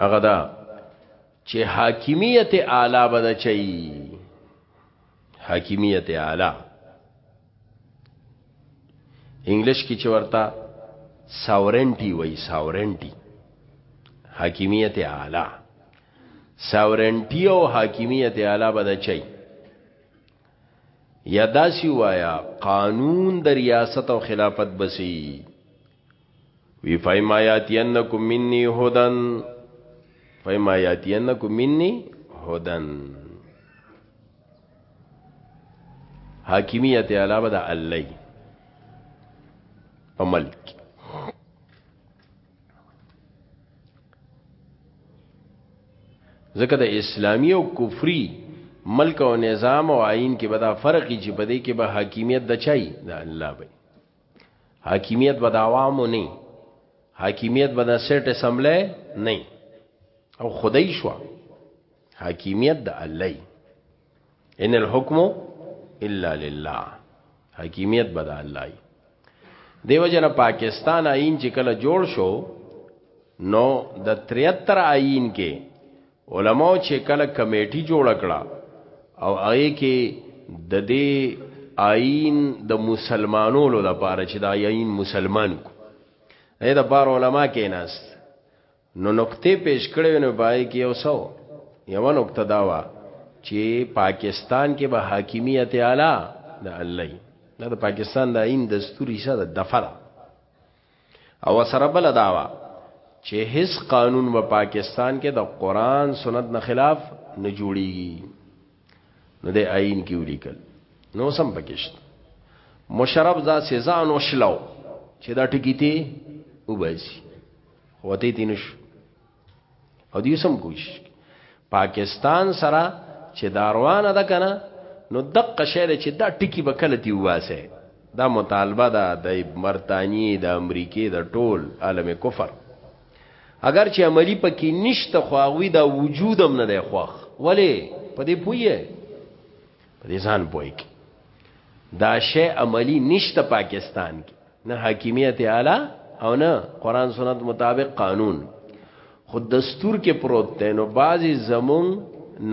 هغه دا چې حاکمیت اعلی بد چي حاکمیت اعلی انګلیش کې چې ورته ساورنټي وای ساورنټي حاکمیت اعلی ساورنټي او حاکمیت اعلی بد چي یا داسی وایا قانون د ریاست او خلافت بسی وی فایما یاتینکم منی هدن فایما یاتینکم منی هدن حاکمیت علاوه د الله په ملک ځکه د اسلامی او کفری ملک او نظام او آئین کې به دا فرق چې بده کې به حاکمیت د چای د الله به حاکمیت به د عوامو نه حاکمیت به د سټ اسمبلی نه او خدای شو حاکمیت د الله ان الحكم الا لله حاکمیت به د الله دیو جن پاکستان آئین چې کله جوړ شو نو د 73 آئین کې علماء چې کله کمیټي جوړ کړه او هغه کې د دې آئین د مسلمانولو لپاره چې دا آئین مسلمان کو اې د بار علما کې ناس نو نقطې پیش کړې نو بای کې یو سو یو نقطه دا وا چې پاکستان کې به حاکمیت اعلی د الله دا د پاکستان د عین دستوري سره د دفره او سره بل داوا چې هیڅ قانون و پاکستان کې د قران سنت نه خلاف نه جوړیږي نو د آئین کې ولیکل نو سم پکشت مشرف ځا سزا نو شلو چې دا ټکی ته وباسي هوته دینش او دې سم کوشش پاکستان سره چې داروانه ده کنه نو دقه شعر چې دا ټکی به کله دی واسه دا مطالبه ده د برتانیې د امریکې د ټول عالم کفر اگر چې عملی پکې نشته خواوی دا وجودم نه دی خوخ ولی په دې پویه په دې ځان پوی دا شی عملی نشته پاکستان کې نه حاکمیت اعلی او نه قران سنت مطابق قانون خود دستور کې پروت دی نو بعضی زمون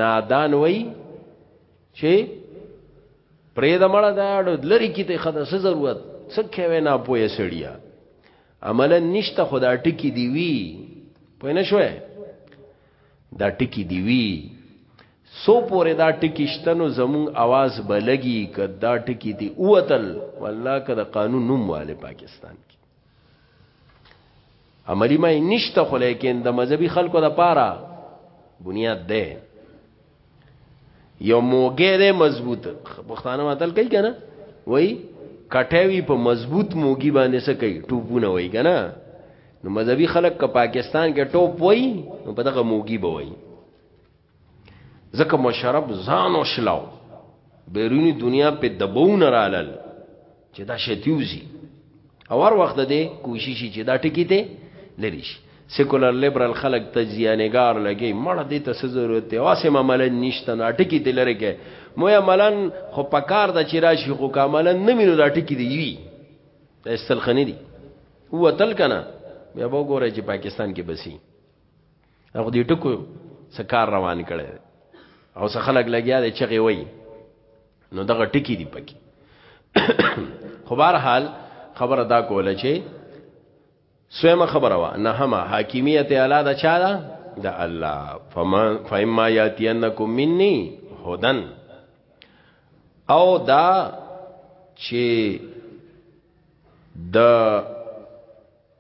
نادان وای چې پرې د مړه دا لری کې ته خدای څه ضرورت څه کوي نه پوهه سړیا عملا نشته خدا ټکی دی وی پوه نه شوې دا ټکی دی وی سو پوری دا ټکی شته نو زمونږ اواز به لګی که دا ټکی دی اوتل والله که د قانون نوم والے پاکستان کې عملی ما نشته خو لیکن د مذهبي خلکو د پاره بنیاد ده یو موګه دی مضبوط پښتانه ماتل کوي کنه وای کټوي په مضبوط موګي باندې څه کوي ټوپونه وای کنه نو مذهبي خلک که پاکستان کې ټوپ وای نو په دغه موګي به وای ځکه مشرب ځان او شلاو بیرونی دنیا په دبون رالل چې دا شتیوزی او هر وخت دې کوشش چې دا ټکی ته لری شي سیکولر لیبرال خلک تجزیانګار لګي مړ دې ته څه ضرورت دی واسه معاملې نشته نه ټکی ته لری کې مو یا ملن خو پکار د چې راشي خو کاملا نه مینو دا ټکی دی وی استلخنی دی هو تل کنه بیا وګوره چې پاکستان کې بسی هغه دې ټکو څه کار روان کړي او څه خلک لګیا دي چې وي نو دغه ټکی دی پکې خو بهر حال خبره دا کوله چې سویمه خبره وا نه هم حاکمیت اعلی دا چا دا د الله فما فما یاتینکم مني هدن او دا چې د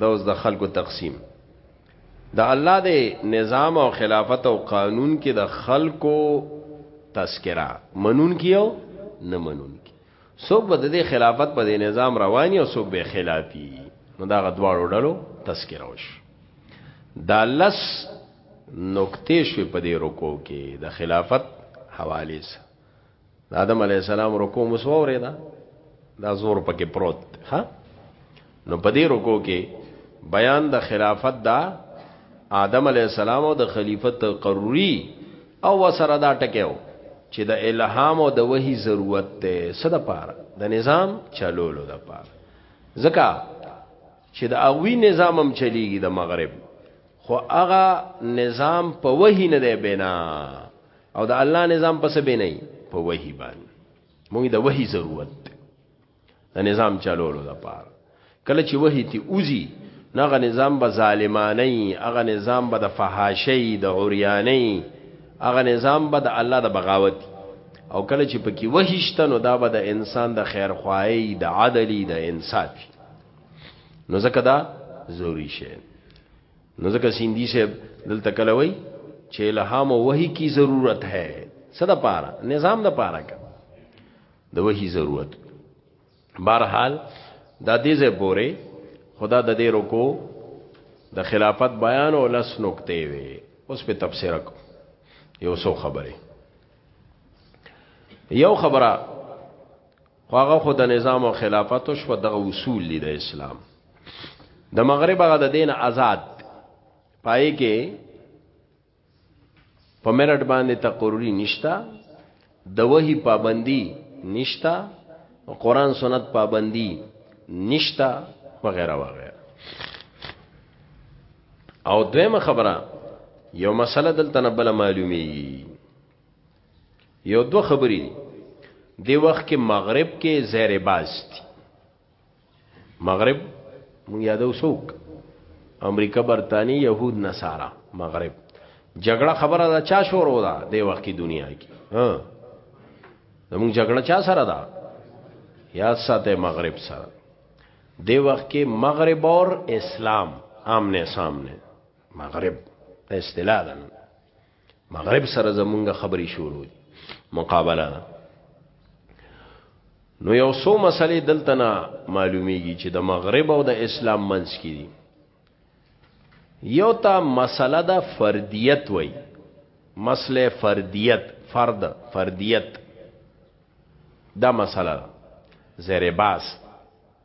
دا اوس د خلکو تقسیم د الله د نظام او خلافت او قانون کې د خلکو تذکرہ منون کیو نه منون کی څوک به د خلافت په دې نظام رواني او څوک به خلافي نو دا غدواړو ډلو تذکرہ وش دا لس نقطې شوې په دې رکو کې د خلافت حواله سره د آدم علی السلام رکوع مو سو اوریدا دا زور پکې پروت ها نو په دې رکوع کې بیان د خلافت دا آدم علی السلام او د خلیفت قروری او وسره دا ټکیو چې د الهام او د وਹੀ ضرورت ته صد پاره د نظام چلولو د پاره ځکه چې د اوی نظام هم چلیږي د مغرب خو هغه نظام په وਹੀ نه دی بنا او د الله نظام پس به نه په وحی باندې موږ د وحی ضرورت د نظام چلولو لپاره کله چې وحی تی اوزی نغه نظام به ظالمانی هغه نظام به د فحاشی د عریانی هغه نظام به د الله د بغاوت او کله چې پکې وحیشته نو دا به د انسان د خیرخواهی د عدلی د انصاف نو ځکه دا ضروری شی نو ځکه سیندی صاحب دلته کله وای چې الهام او وحی کی ضرورت ہے صدا پارا نظام د پارا کا د وحی ضرورت بهرحال دا دې زه پوره خدا د دې رکو د خلافت بیان او لس نقطې وي اوس په تفسیر کو یو څو خبره یو خبره خو هغه خو د نظام او خلافت شو دغه اصول دي د اسلام د مغرب هغه د دین آزاد پای کې په مرټ باندې تقرری نشتا د وਹੀ پابندی نشتا قرآن سنت پابندی نشتا وغیرہ وغیرہ او دویمه خبره یو مسله دلته نه بل معلومی یو دو خبری دی دی وخت کې مغرب کې زهر باز دي مغرب مونږ یادو سوک امریکا برتانی یهود نصارا مغرب جګړه خبره دا چا شروع ده دی وخت کې دنیا کې ها زموږ جګړه چا سره ده یا ساته مغرب سره دی وخت کې مغرب اور اسلام آمنے سامنے مغرب اصطلاح ده مغرب سره زمونږ خبري شروع دي مقابله ده نو یو څو مسلې دلته نه معلومیږي چې د مغرب او د اسلام منځ کې دي یو تا مسله د فردیت وای مسله فردیت فرد فردیت دا مسله زره باس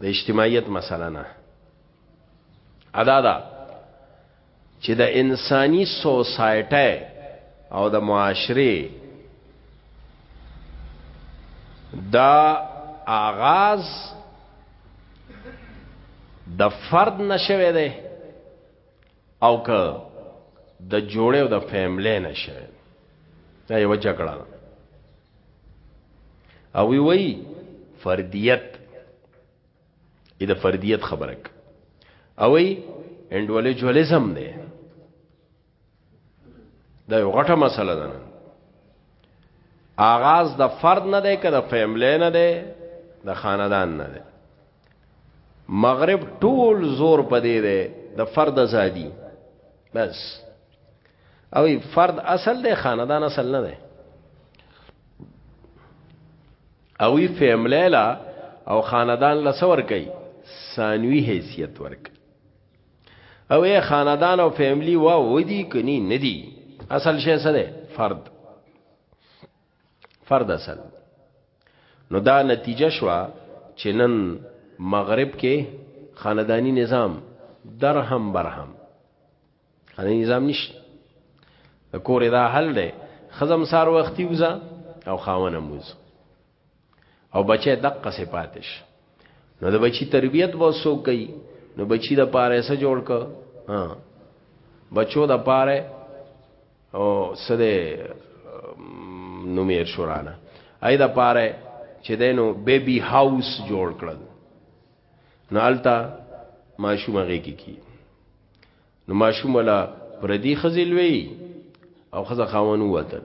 د اجتماعیت مسله نه ادا دا چې د انساني سوسایټي او د معاشره دا آغاز د فرد نشوي دی او که د جوړې او د فیملې نه شوی دا یو جګړه ده او وی وی فردیت ای د فردیت خبره او وی انډولیجولیزم دی دا یو غټه مسله ده نن آغاز د فرد نه دی که د فیملی نه دی د خاندان نه دی مغرب ټول زور پدې ده د فرد ازادي بس او فرد اصل ده خاندان اصل نه ده او وی فیملی لا او خاندان لا سور کوي ثانوي حیثیت ورک او ای خاندان او فیملی وا ودی کني ندی اصل شی څه ده فرد فرد اصل نو دا نتیجه شوا چې نن مغرب کې خاندانی نظام درهم برهم خاندانی نظام نشته د کور دا حل دی خزم سار وختي وزا او خاونه موز او بچي دقه صفاتش نو د بچي تربيت به سو کوي نو بچي د پاره سره جوړ ک ها بچو د پاره او سده نومیر شورانه اې د پاره چې دینو بیبي هاوس جوړ کړل نو التا ماشوم هغه کی کی نو ماشوم ولا پردي خزلوي او خزه خاونو وتل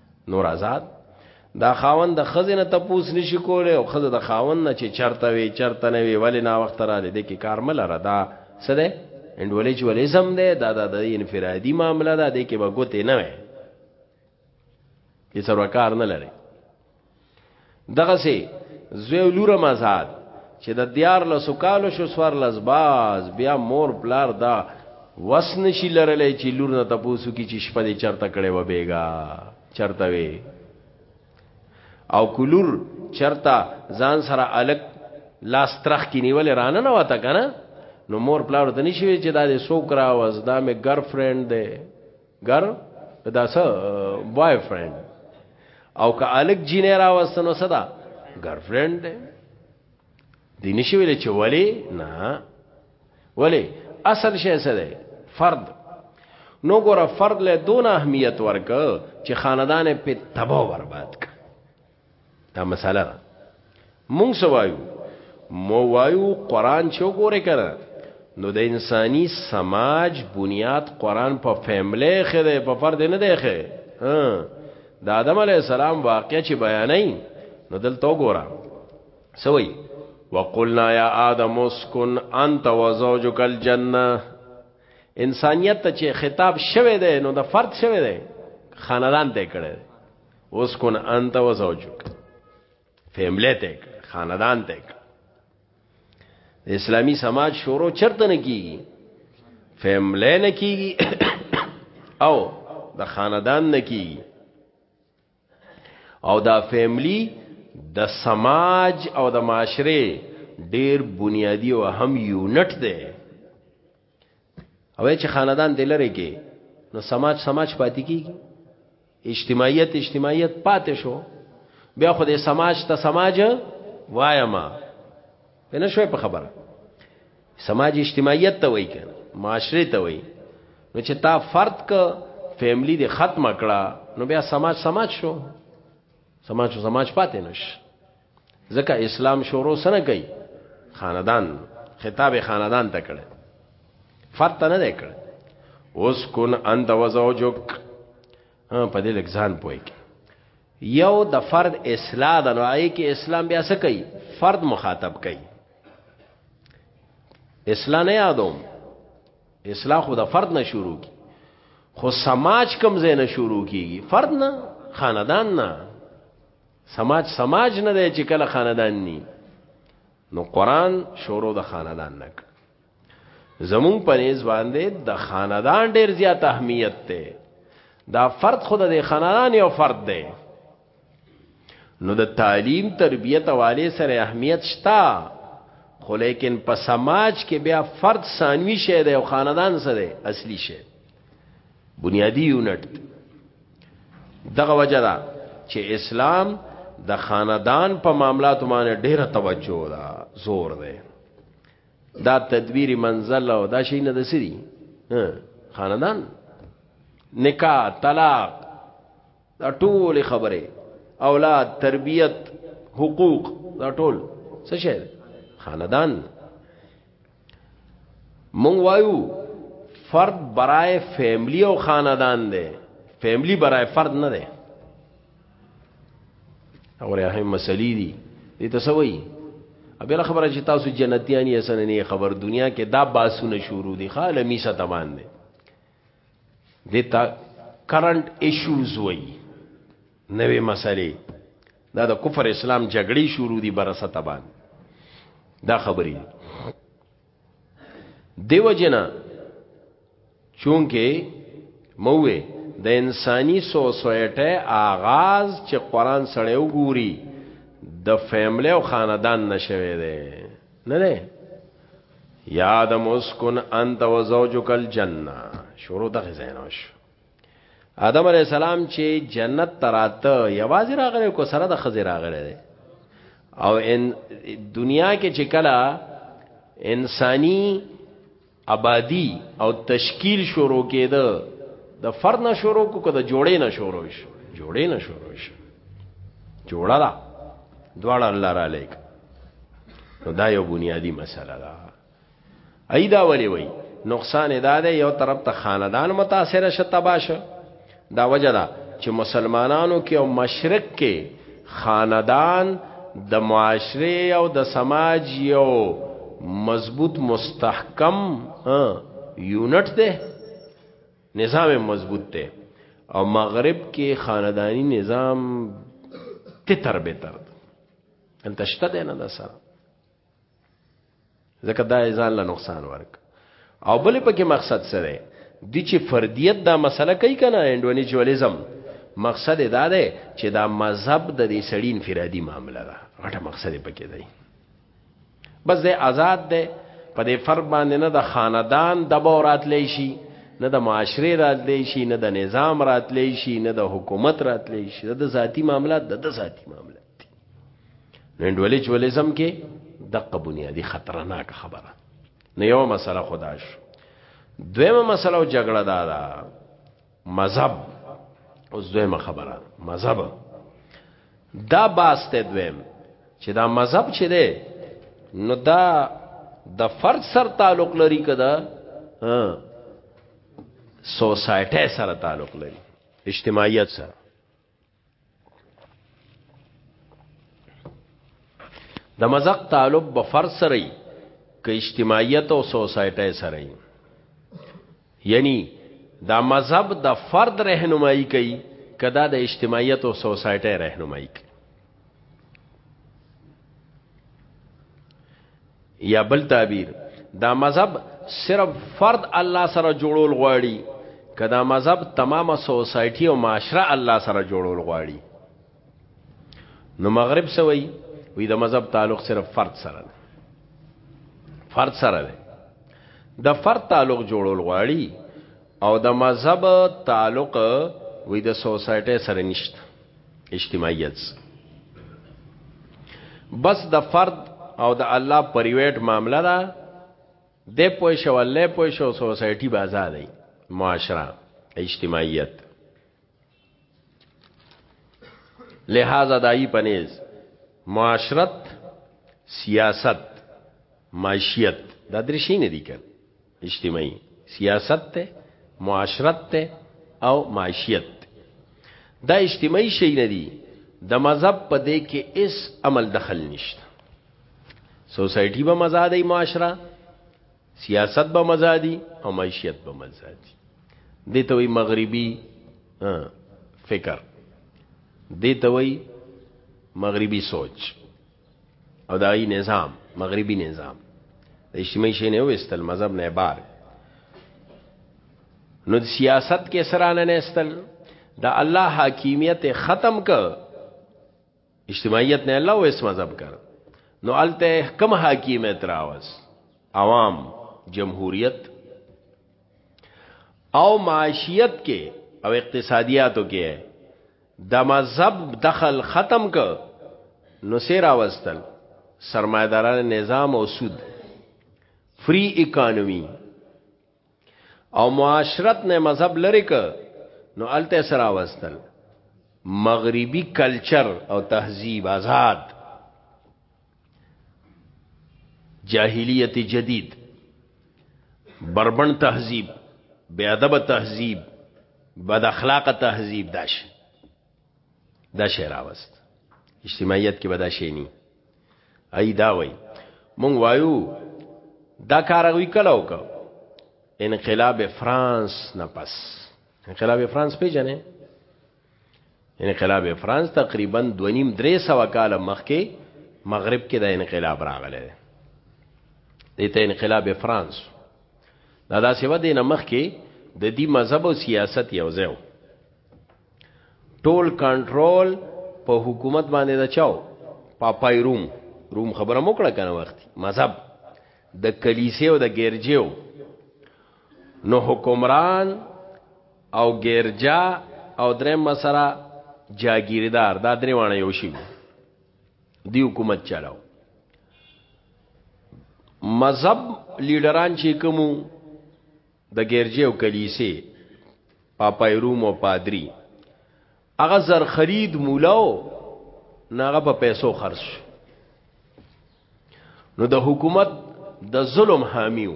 نور آزاد دا خاوند د خزینه تپوس نشي کوله او خزه د خاوند نه چې چرته وي چرته نه وي ولې نا وخت را لید کې کار مل را دا سده انډولیجولیزم ده دا د انفرادي معاملې ده د کې بغوته نه وي هیڅ ورکار نه لري دغه سي زوی لورم آزاد چې د دیار له سکالو شو سوار لزباز بیا مور پلار دا وس نشي لرلې چې لور نه تاسو کی چې شپه دې چرته کړي و بیګا چرته وي او کلور چرته ځان سره الګ لاس ترخ کې نیول رانه نه وته کنه نو مور پلار ته نشي چې دا دې سوکرا وز دا مې ګرل فرند دی ګر دا څه بوای فرند او که الک جینې راوستنو صدا ګر فرند دی دی نشي ویل چې ولی نه ولی اصل شی څه دی فرد نو ګوره فرد له دون اهمیت ورک چې خاندان په تباہ برباد ک دا مساله ده مونږ سوایو مو وایو قران چې وګوره کړه نو د انساني سماج بنیاد قران په فیملی خده په فرد نه دی خه د آدم علی السلام واقع چې بیانای نو دلته وګوره سوي وقلنا یا آدم اسكن انت وزوجك الجنه انسانیت ته چې خطاب شوه دی نو د فرد شوه دی خاندان ته کړه اوس کون انت و زوجک فیملی تک خاندان تک اسلامی سماج شروع چرته نه کیږي فیملی نه کیږي او د خاندان نه کیږي او دا فیملی د سماج او د معاشره ډیر بنیادی او هم یونټ دی او چې خاندان دلره کې نو سماج سماج پاتې کیږي اجتماعیت اجتماعیت پاتې شو بیا خو د سماج ته سماج وایما نه شوي په خبره سماج اجتماعیت ته وایي کنه معاشره ته وایي نو چې تا فرد ک فیملی دې ختم کړه نو بیا سماج سماج شو سماج سماج پاتې نش ځکه اسلام شروع سره کوي خاندان خطاب خاندان ته کړي فرد ته نه کړي اوس کن انت وزوجک په دې لګزان پوي کې یو د فرد اصلاح د نوعي کې اسلام بیا څه کوي فرد مخاطب کوي اصلاح نه یادوم اصلاح خو د فرد نه شروع کی خو سماج کم زینه شروع کیږي فرد نه خاندان نه سماج سماج نه دی چې کله خاندان ني نو قران شروع د خاندان نک زمون په نس باندې د خاندان ډیر زیات اهمیت ته دا فرد خود د خاندان یو فرد دی نو د تعلیم تربیت والے سره اهمیت شتا خو لیکن په سماج کې بیا فرد ثانوي شه دی او خاندان سره اصلي شه بنیادی یونټ دغه وجه ده چې اسلام د خاندان په معاملاتو باندې ډیره توجه ده زور ده دا تدبیر منزل او دا شي نه د سری خاندان نکاح طلاق دا ټول خبره اولاد تربیت حقوق دا ټول څه شي خاندان مونږ وایو فرد برای فیملی او خاندان دی فیملی برای فرد نه دی اور اهم مسلې دي دې تسوي ابل خبره چې تاسو جنتیانی اسنه نه خبر دنیا کې دا باسونه شروع دي خالمی ستمان دي دیتا کرنٹ ایشوز وای نوې مسلې دا د کفر اسلام جګړې شروع دي برسته باندې دا خبرې دیو جنا چونکه موه د انساني سوسایټي آغاز چې قران سره وګوري د فیملی او خاندان نشوي دی نه نه یا آدم اسکن انت و زوجک الجنه شروع دغه زینوش آدم علی السلام چې جنت تراته یوازې راغلی کو سره د خزر راغلی او ان دنیا کې چې کله انساني آبادی او تشکیل شروع کېده د فرد نه شروع کو که د جوړې نه شروع شو جوړې نه شروع شو جوړه دا دواړه الله را لیک نو دا یو بنیادی مسله ده ایدا ولی وی نقصان دا ده یو طرف ته خاندان متاثر شه تباشه دا وجه ده چې مسلمانانو کې او مشرق کې خاندان د معاشره او د سماج یو مضبوط مستحکم یونټ ده نظام مضبوط ده او مغرب کې خاندانی نظام تتر بتر انت شته دی نه د سره ځکه دا ځان له نقصان ورک او بل په کې مقصد سره دی چې فردیت دا مسله کوي کنه انډونیچولیزم مقصد دا دی چې دا مذهب د دې سړی انفرادي معامله ده غټه مقصد پکې دی بس دی آزاد دی په دې فرق باندې نه د خاندان د بورات لې شي نه د معاشره راتلې شي نه د نظام راتلې شي نه د حکومت راتلې شي د ذاتی معاملات د ذاتی معاملات نو انډولیجولیزم کې دقه بنیادی خطرناک خبره نه یو مسله خداش دویمه مسله او جګړه دا ده مذهب اوس دویمه خبره مذهب دا باس ته دویم چې دا مذهب چې دی نو دا د فرد سر تعلق لري کده سوسایټي سره تعلق لري اجتماعیت سره د مزق طالب به فرض سره که اجتماعیت او سوسایټي سره یعنی دا مذهب د فرد رهنمایي کوي کدا د اجتماعیت او سوسایټي رهنمایي کوي یا بل تعبیر دا مذهب صرف فرد الله سره جوړول غواړي کدا مذهب تمامه سوسایټي او معاشره الله سره جوړول غواړي نو مغرب سوي وي د مذهب تعلق صرف فرد سره ده فرد سره ده د فرد تعلق جوړول غواړي او د مذهب تعلق وي د سوسایټي سره نشته اجتماعیت بس د فرد او د الله پریویټ معاملہ ده د پوه شو الله پوه شو سوسایټي بازار دی معاشره اجتماعیت لہذا دای پنیز معاشرت سیاست معیشت دا درشي نه دي کړ اجتماعي سیاست دی، معاشرت دی او معاشیت دی. دا اجتماعي شیونه دي، د مذهب په دې کې هېڅ عمل دخل نشته. سوسایټي به مذهب دی، معاشره، سیاست به مذهب دی او معاشیت به مذهب دی. دې ته وایي مغربي فکر، دې ته وایي مغربي سوچ. او دا ای نظام مغربي نظام د اجتماعي شي نه وستل مذهب نه بار نو د سیاست کې سرانه نه استل د الله حاکمیت ختم ک اجتماعیت نه الله او اس مذهب کړ نو الته کم حاکمیت راوس عوام جمهوریت او معاشیت کې او اقتصادیاتو کې د مذهب دخل ختم ک نو سیر اوستل سرمایداران نظام او سود فری اکانومی او معاشرت نه مذهب لری ک نو الته سره اوستل مغربي کلچر او تهذیب آزاد جاهلیت جدید بربند تهذیب بے ادب تهذیب بد اخلاق تهذیب داش دا شی راوست اجتماعیت کې به دا شی ني ای دا وای مونږ وایو دا کار غوي کله وک انقلاب فرانس نه پس انقلاب فرانس پیژنې انقلاب فرانس تقریبا 2.5 درې سو کال مخکې مغرب کې د انقلاب راغلی دی دته انقلاب فرانس دا داسې و دینه مخکې د دې مذهب او سیاست یو ځای ټول کنټرول په حکومت باندې دا چاو پاپای روم روم خبره موکړه کنه وخت مذهب د کلیسې او د ګرجیو نو حکمران او ګیرجا او دریم مسره جاگیردار دا درې وانه یو شی دی حکومت چلاو مذهب لیډران چې کومو د ګرجه او کلیسه پاپای روم او پادری هغه زر خرید مولاو ناغه په پیسو خرج نو د حکومت د ظلم حامیو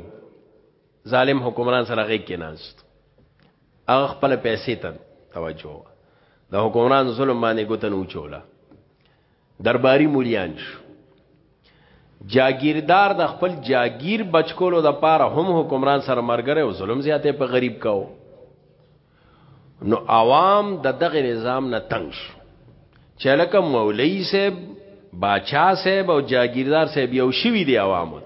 ظالم حکمران سره غیږ کې ناست هغه خپل پیسې ته توجه د حکمران ظلم باندې ګوتن اوچولا درباری مولیان شو جاگیردار د خپل جاگیر بچکولو د پاره هم حکمران سره مرګره او ظلم زیاته په غریب کاو نو عوام د دغه نظام نه تنگ شو چلکه مولوی صاحب باچا صاحب او جاگیردار صاحب یو شوی دی عوامو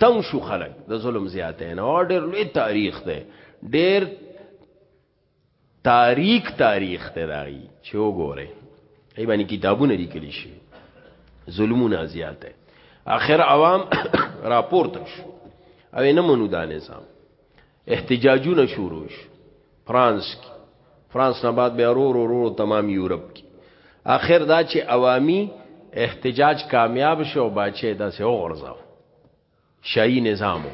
تنگ شو خلق د ظلم زیاته نه او ډیر لوی تاریخ دی ډیر تاریخ تاریخ ته راغی چې وګوره ای باندې کتابونه لیکل شي ظلمونه زیاته اخر عوام راپورته شو او نه منو دا نظام احتجاجونه شروع شو فرانس کې فرانس نه بعد بیا رو رو رو تمام یورپ کې اخر دا چې عوامي احتجاج کامیاب شو باچه دا سه وغورځاو شاهي نظامو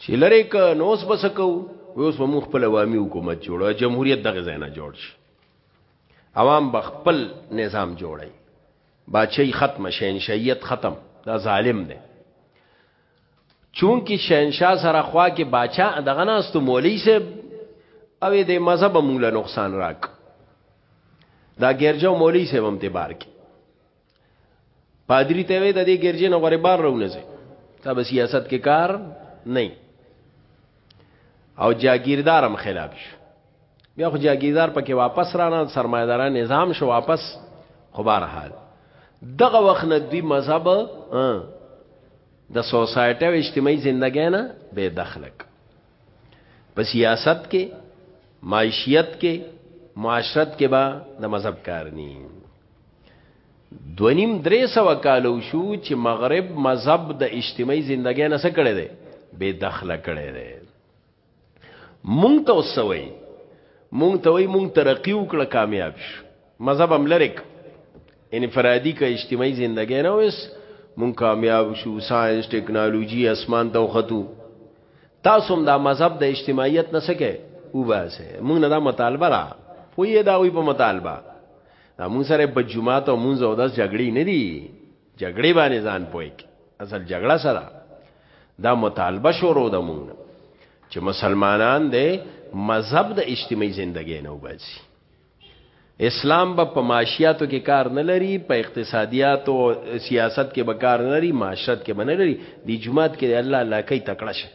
چې لری ک نوس بسکو اوس مو خپل عوامي حکومت جوړه جمهوریت دغه زینا جوړ شي عوام بخپل نظام جوړي باچه ختم شین شیت ختم دا ظالم دی چونکی شهنشاه سره خوا کې باچا دغه ناستو مولوی صاحب او د مذهب مونږ له نقصان راک دا ګرجو مولوی صاحب هم ته بار کې پادری ته وې د دې ګرجې نه غره بار رونه سي دا به سیاست کې کار نه او جاگیردار هم خلاف شو بیا خو جاگیردار پکې واپس رانه سرمایداران نظام شو واپس خو بهر حال دغه وخت نه دی مذهب د سوسایټي او اجتماعي زندګۍ نه بې دخله ک په سیاست کې معیشت کې معاشرت کې با د مذهب کار ني دونیم درې سو کالو شو چې مغرب مذهب د اجتماعي زندګۍ نه سکړې ده بې دخله کړې ده مونږ ته وسوي مونږ ته وي مونږ ترقی وکړه کامیاب شو مذهب هم لرک انفرادي کا اجتماعي زندګي نه وس مونږ کامیاب شو ساينس ټکنالوژي اسمان ته وختو تاسو هم دا مذهب د اجتماعیت نه سکه وباسه مونږ نه دا مطالبه را پوی دا وی په مطالبه دا مونږ سره په جمعه ته مونږ او داس جګړې نه دي جګړې باندې ځان پوي کې اصل جګړه سره دا مطالبه شروع ده مونږ چې مسلمانان دې مذهب د اجتماعي ژوندۍ نه وباسي اسلام به په معاشیاتو کې کار نه لري په اقتصادیات او سیاست کې به کار نه لري معاشرت کې به نه لري د جماعت کې الله الله کوي تکړه شه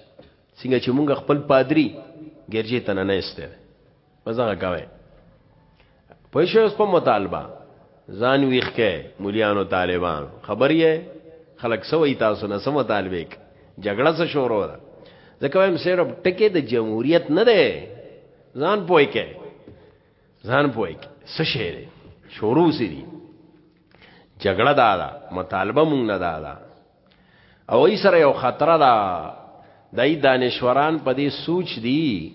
څنګه چې مونږ خپل پادری ګرځي تنه نه استره مزه کوي په شوس په مطالبه ځان ویخ کې مليانو طالبان خبر یې خلک سوې تاسو نه سم مطالبه جګړه سره شروع ده ځکه وایم صرف ټکه د جمهوریت نه ده ځان پوي کې ځان پوي کې څه شي شروع سي دي جګړه دا ده مطالبه مونږ نه دا ده او ای سره یو خطر ده دای دانشوران په دې سوچ دی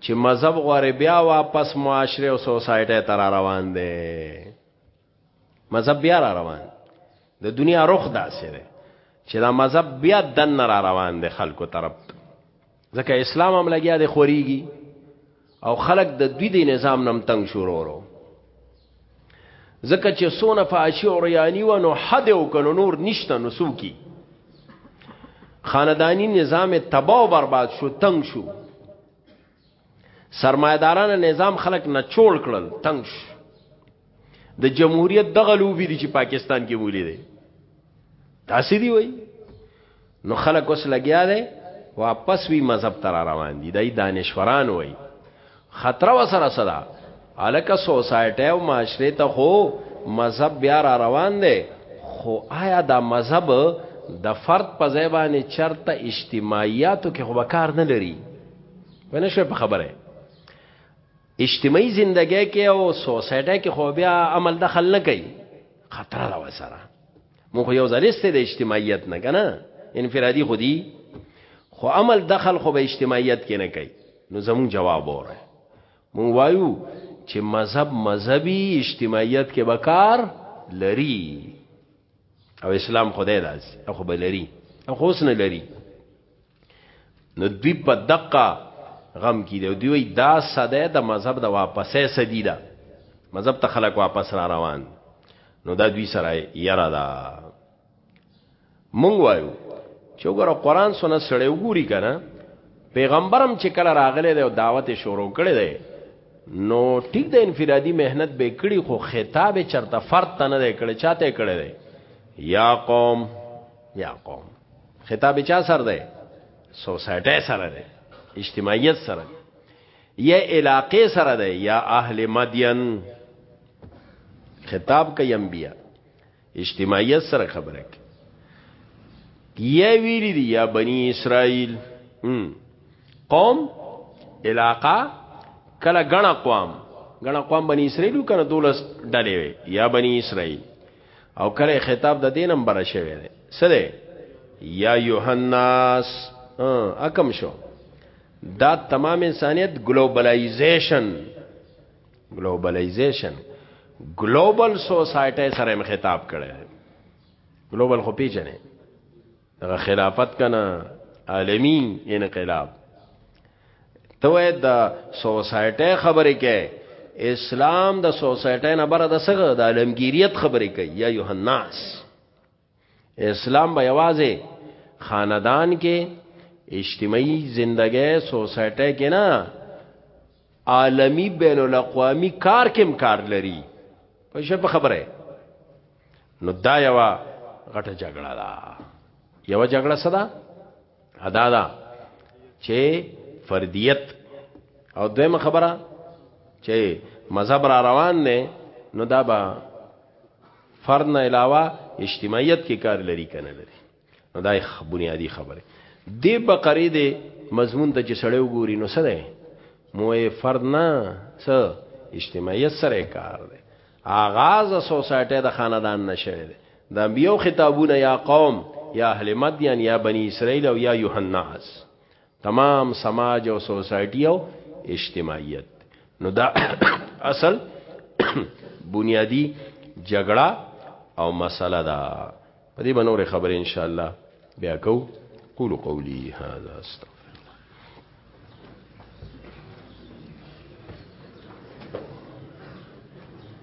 چې مذهب غواره بیا واپس معاشره او سوسایټي تر روان دي مذهب بیا را روان د دنیا رخ داسې ده چې دا مذهب بیا دن را روان دي خلکو طرف ځکه اسلام هم لګیا دی خوريږي او خلق د دوی د نظام نم تنگ شروع ورو ځکه چې سونه فاشي او ریانی و نو حد او کنو نور نشته نو سوکی خاندانی نظام تباہ و برباد شو تنگ شو سرمایداران نظام خلق نه چول کړل تنگ شو د جمهوریت دغه لوبي دي چې پاکستان کې مولې دي تاسو دی وای نو خلک اوس لګیا دی واپس وی مذهب تر روان دي دای دانشوران وای خطر وسره صدا الکه سوسایټي او معاشره ته خو مذهب بیا را روان دی خو آیا دا مذهب د فرد په ځای باندې چرته اجتماعیاتو کې خو کار نه لري ونه شو په خبره اجتماعي زندګۍ کې او سوسایټي کې خو بیا عمل دخل نه کوي خطر دا وسره مو خو یو ځلسته د اجتماعیت نه کنه انفرادي خو دی خو عمل دخل خو به اجتماعیت کې نه کوي نو زمون جواب وره مون وایو چې مذهب مذهبي اجتماعیت کې بکار لري او اسلام خدای داسي خو به لري خو اوس نه لري نو دوی په دقه غم کې دی دوی دا صده د مذهب د واپسې صدی ده مذهب ته خلک واپس را روان نو دا دوی سره یره ده مونږ وایو چې وګوره قران سونه سړی وګوري کنه پیغمبرم چې کله راغلی دی او دعوت شروع کړی دی نو ټیک د انفرادي مهنت به کړی خو خطاب چرته فرد ته نه کړی چاته کړی دی یا قوم یا قوم خطاب چا سر دی سوسایټي سره دی اجتماعیت سره دی یا علاقې سره دی یا اهل مدین خطاب کوي انبیا اجتماعیت سره خبره کوي یا ویلی دی یا بنی اسرائیل قوم علاقہ کله غنا قوم غنا قوم بنی اسرائیل کنه دولس ډلې یا بنی اسرائیل او کله خطاب د دین نمبر شوی دی سره یا یوهناس اکم شو دا تمام انسانیت ګلوبلایزیشن ګلوبلایزیشن ګلوبل سوسایټي سره خطاب کړي ګلوبل خو پیژنې دغه خلافت کنه عالمی انقلاب ته د سوسایټي خبرې کې اسلام د سوسایټي نه بره د سغه د عالمگیریت خبرې کوي یا یوهناس اسلام به یوازې خاندان کې اجتماعي زندګۍ سوسایټي کې نه عالمی بین الاقوامی کار کم کار لري په شپ خبره نو دا یو غټه جګړه ده یو جګړه صدا ادا دا چې فردیت او دویمه خبره چې مذهب را روان نه نو دا به فرد نه علاوه اجتماعیت کې کار لري کنه لري نو دا بنیادی خبره دی بقره دی مضمون ته چې سړی وګوري نو سره موې فرد نه س اجتماعیت سره کار دی آغاز سوسایټي د خاندان نشوي دی د انبیو خطابونه یا قوم یا اهل مدین یا بنی اسرائیل او یا یوحناس تمام سماج او سوسایټي او اجتماعیت نو دا اصل بنیادی جګړه او مسله ده په دې بنور خبره ان شاء الله بیا کو قول قولی هذا استغفر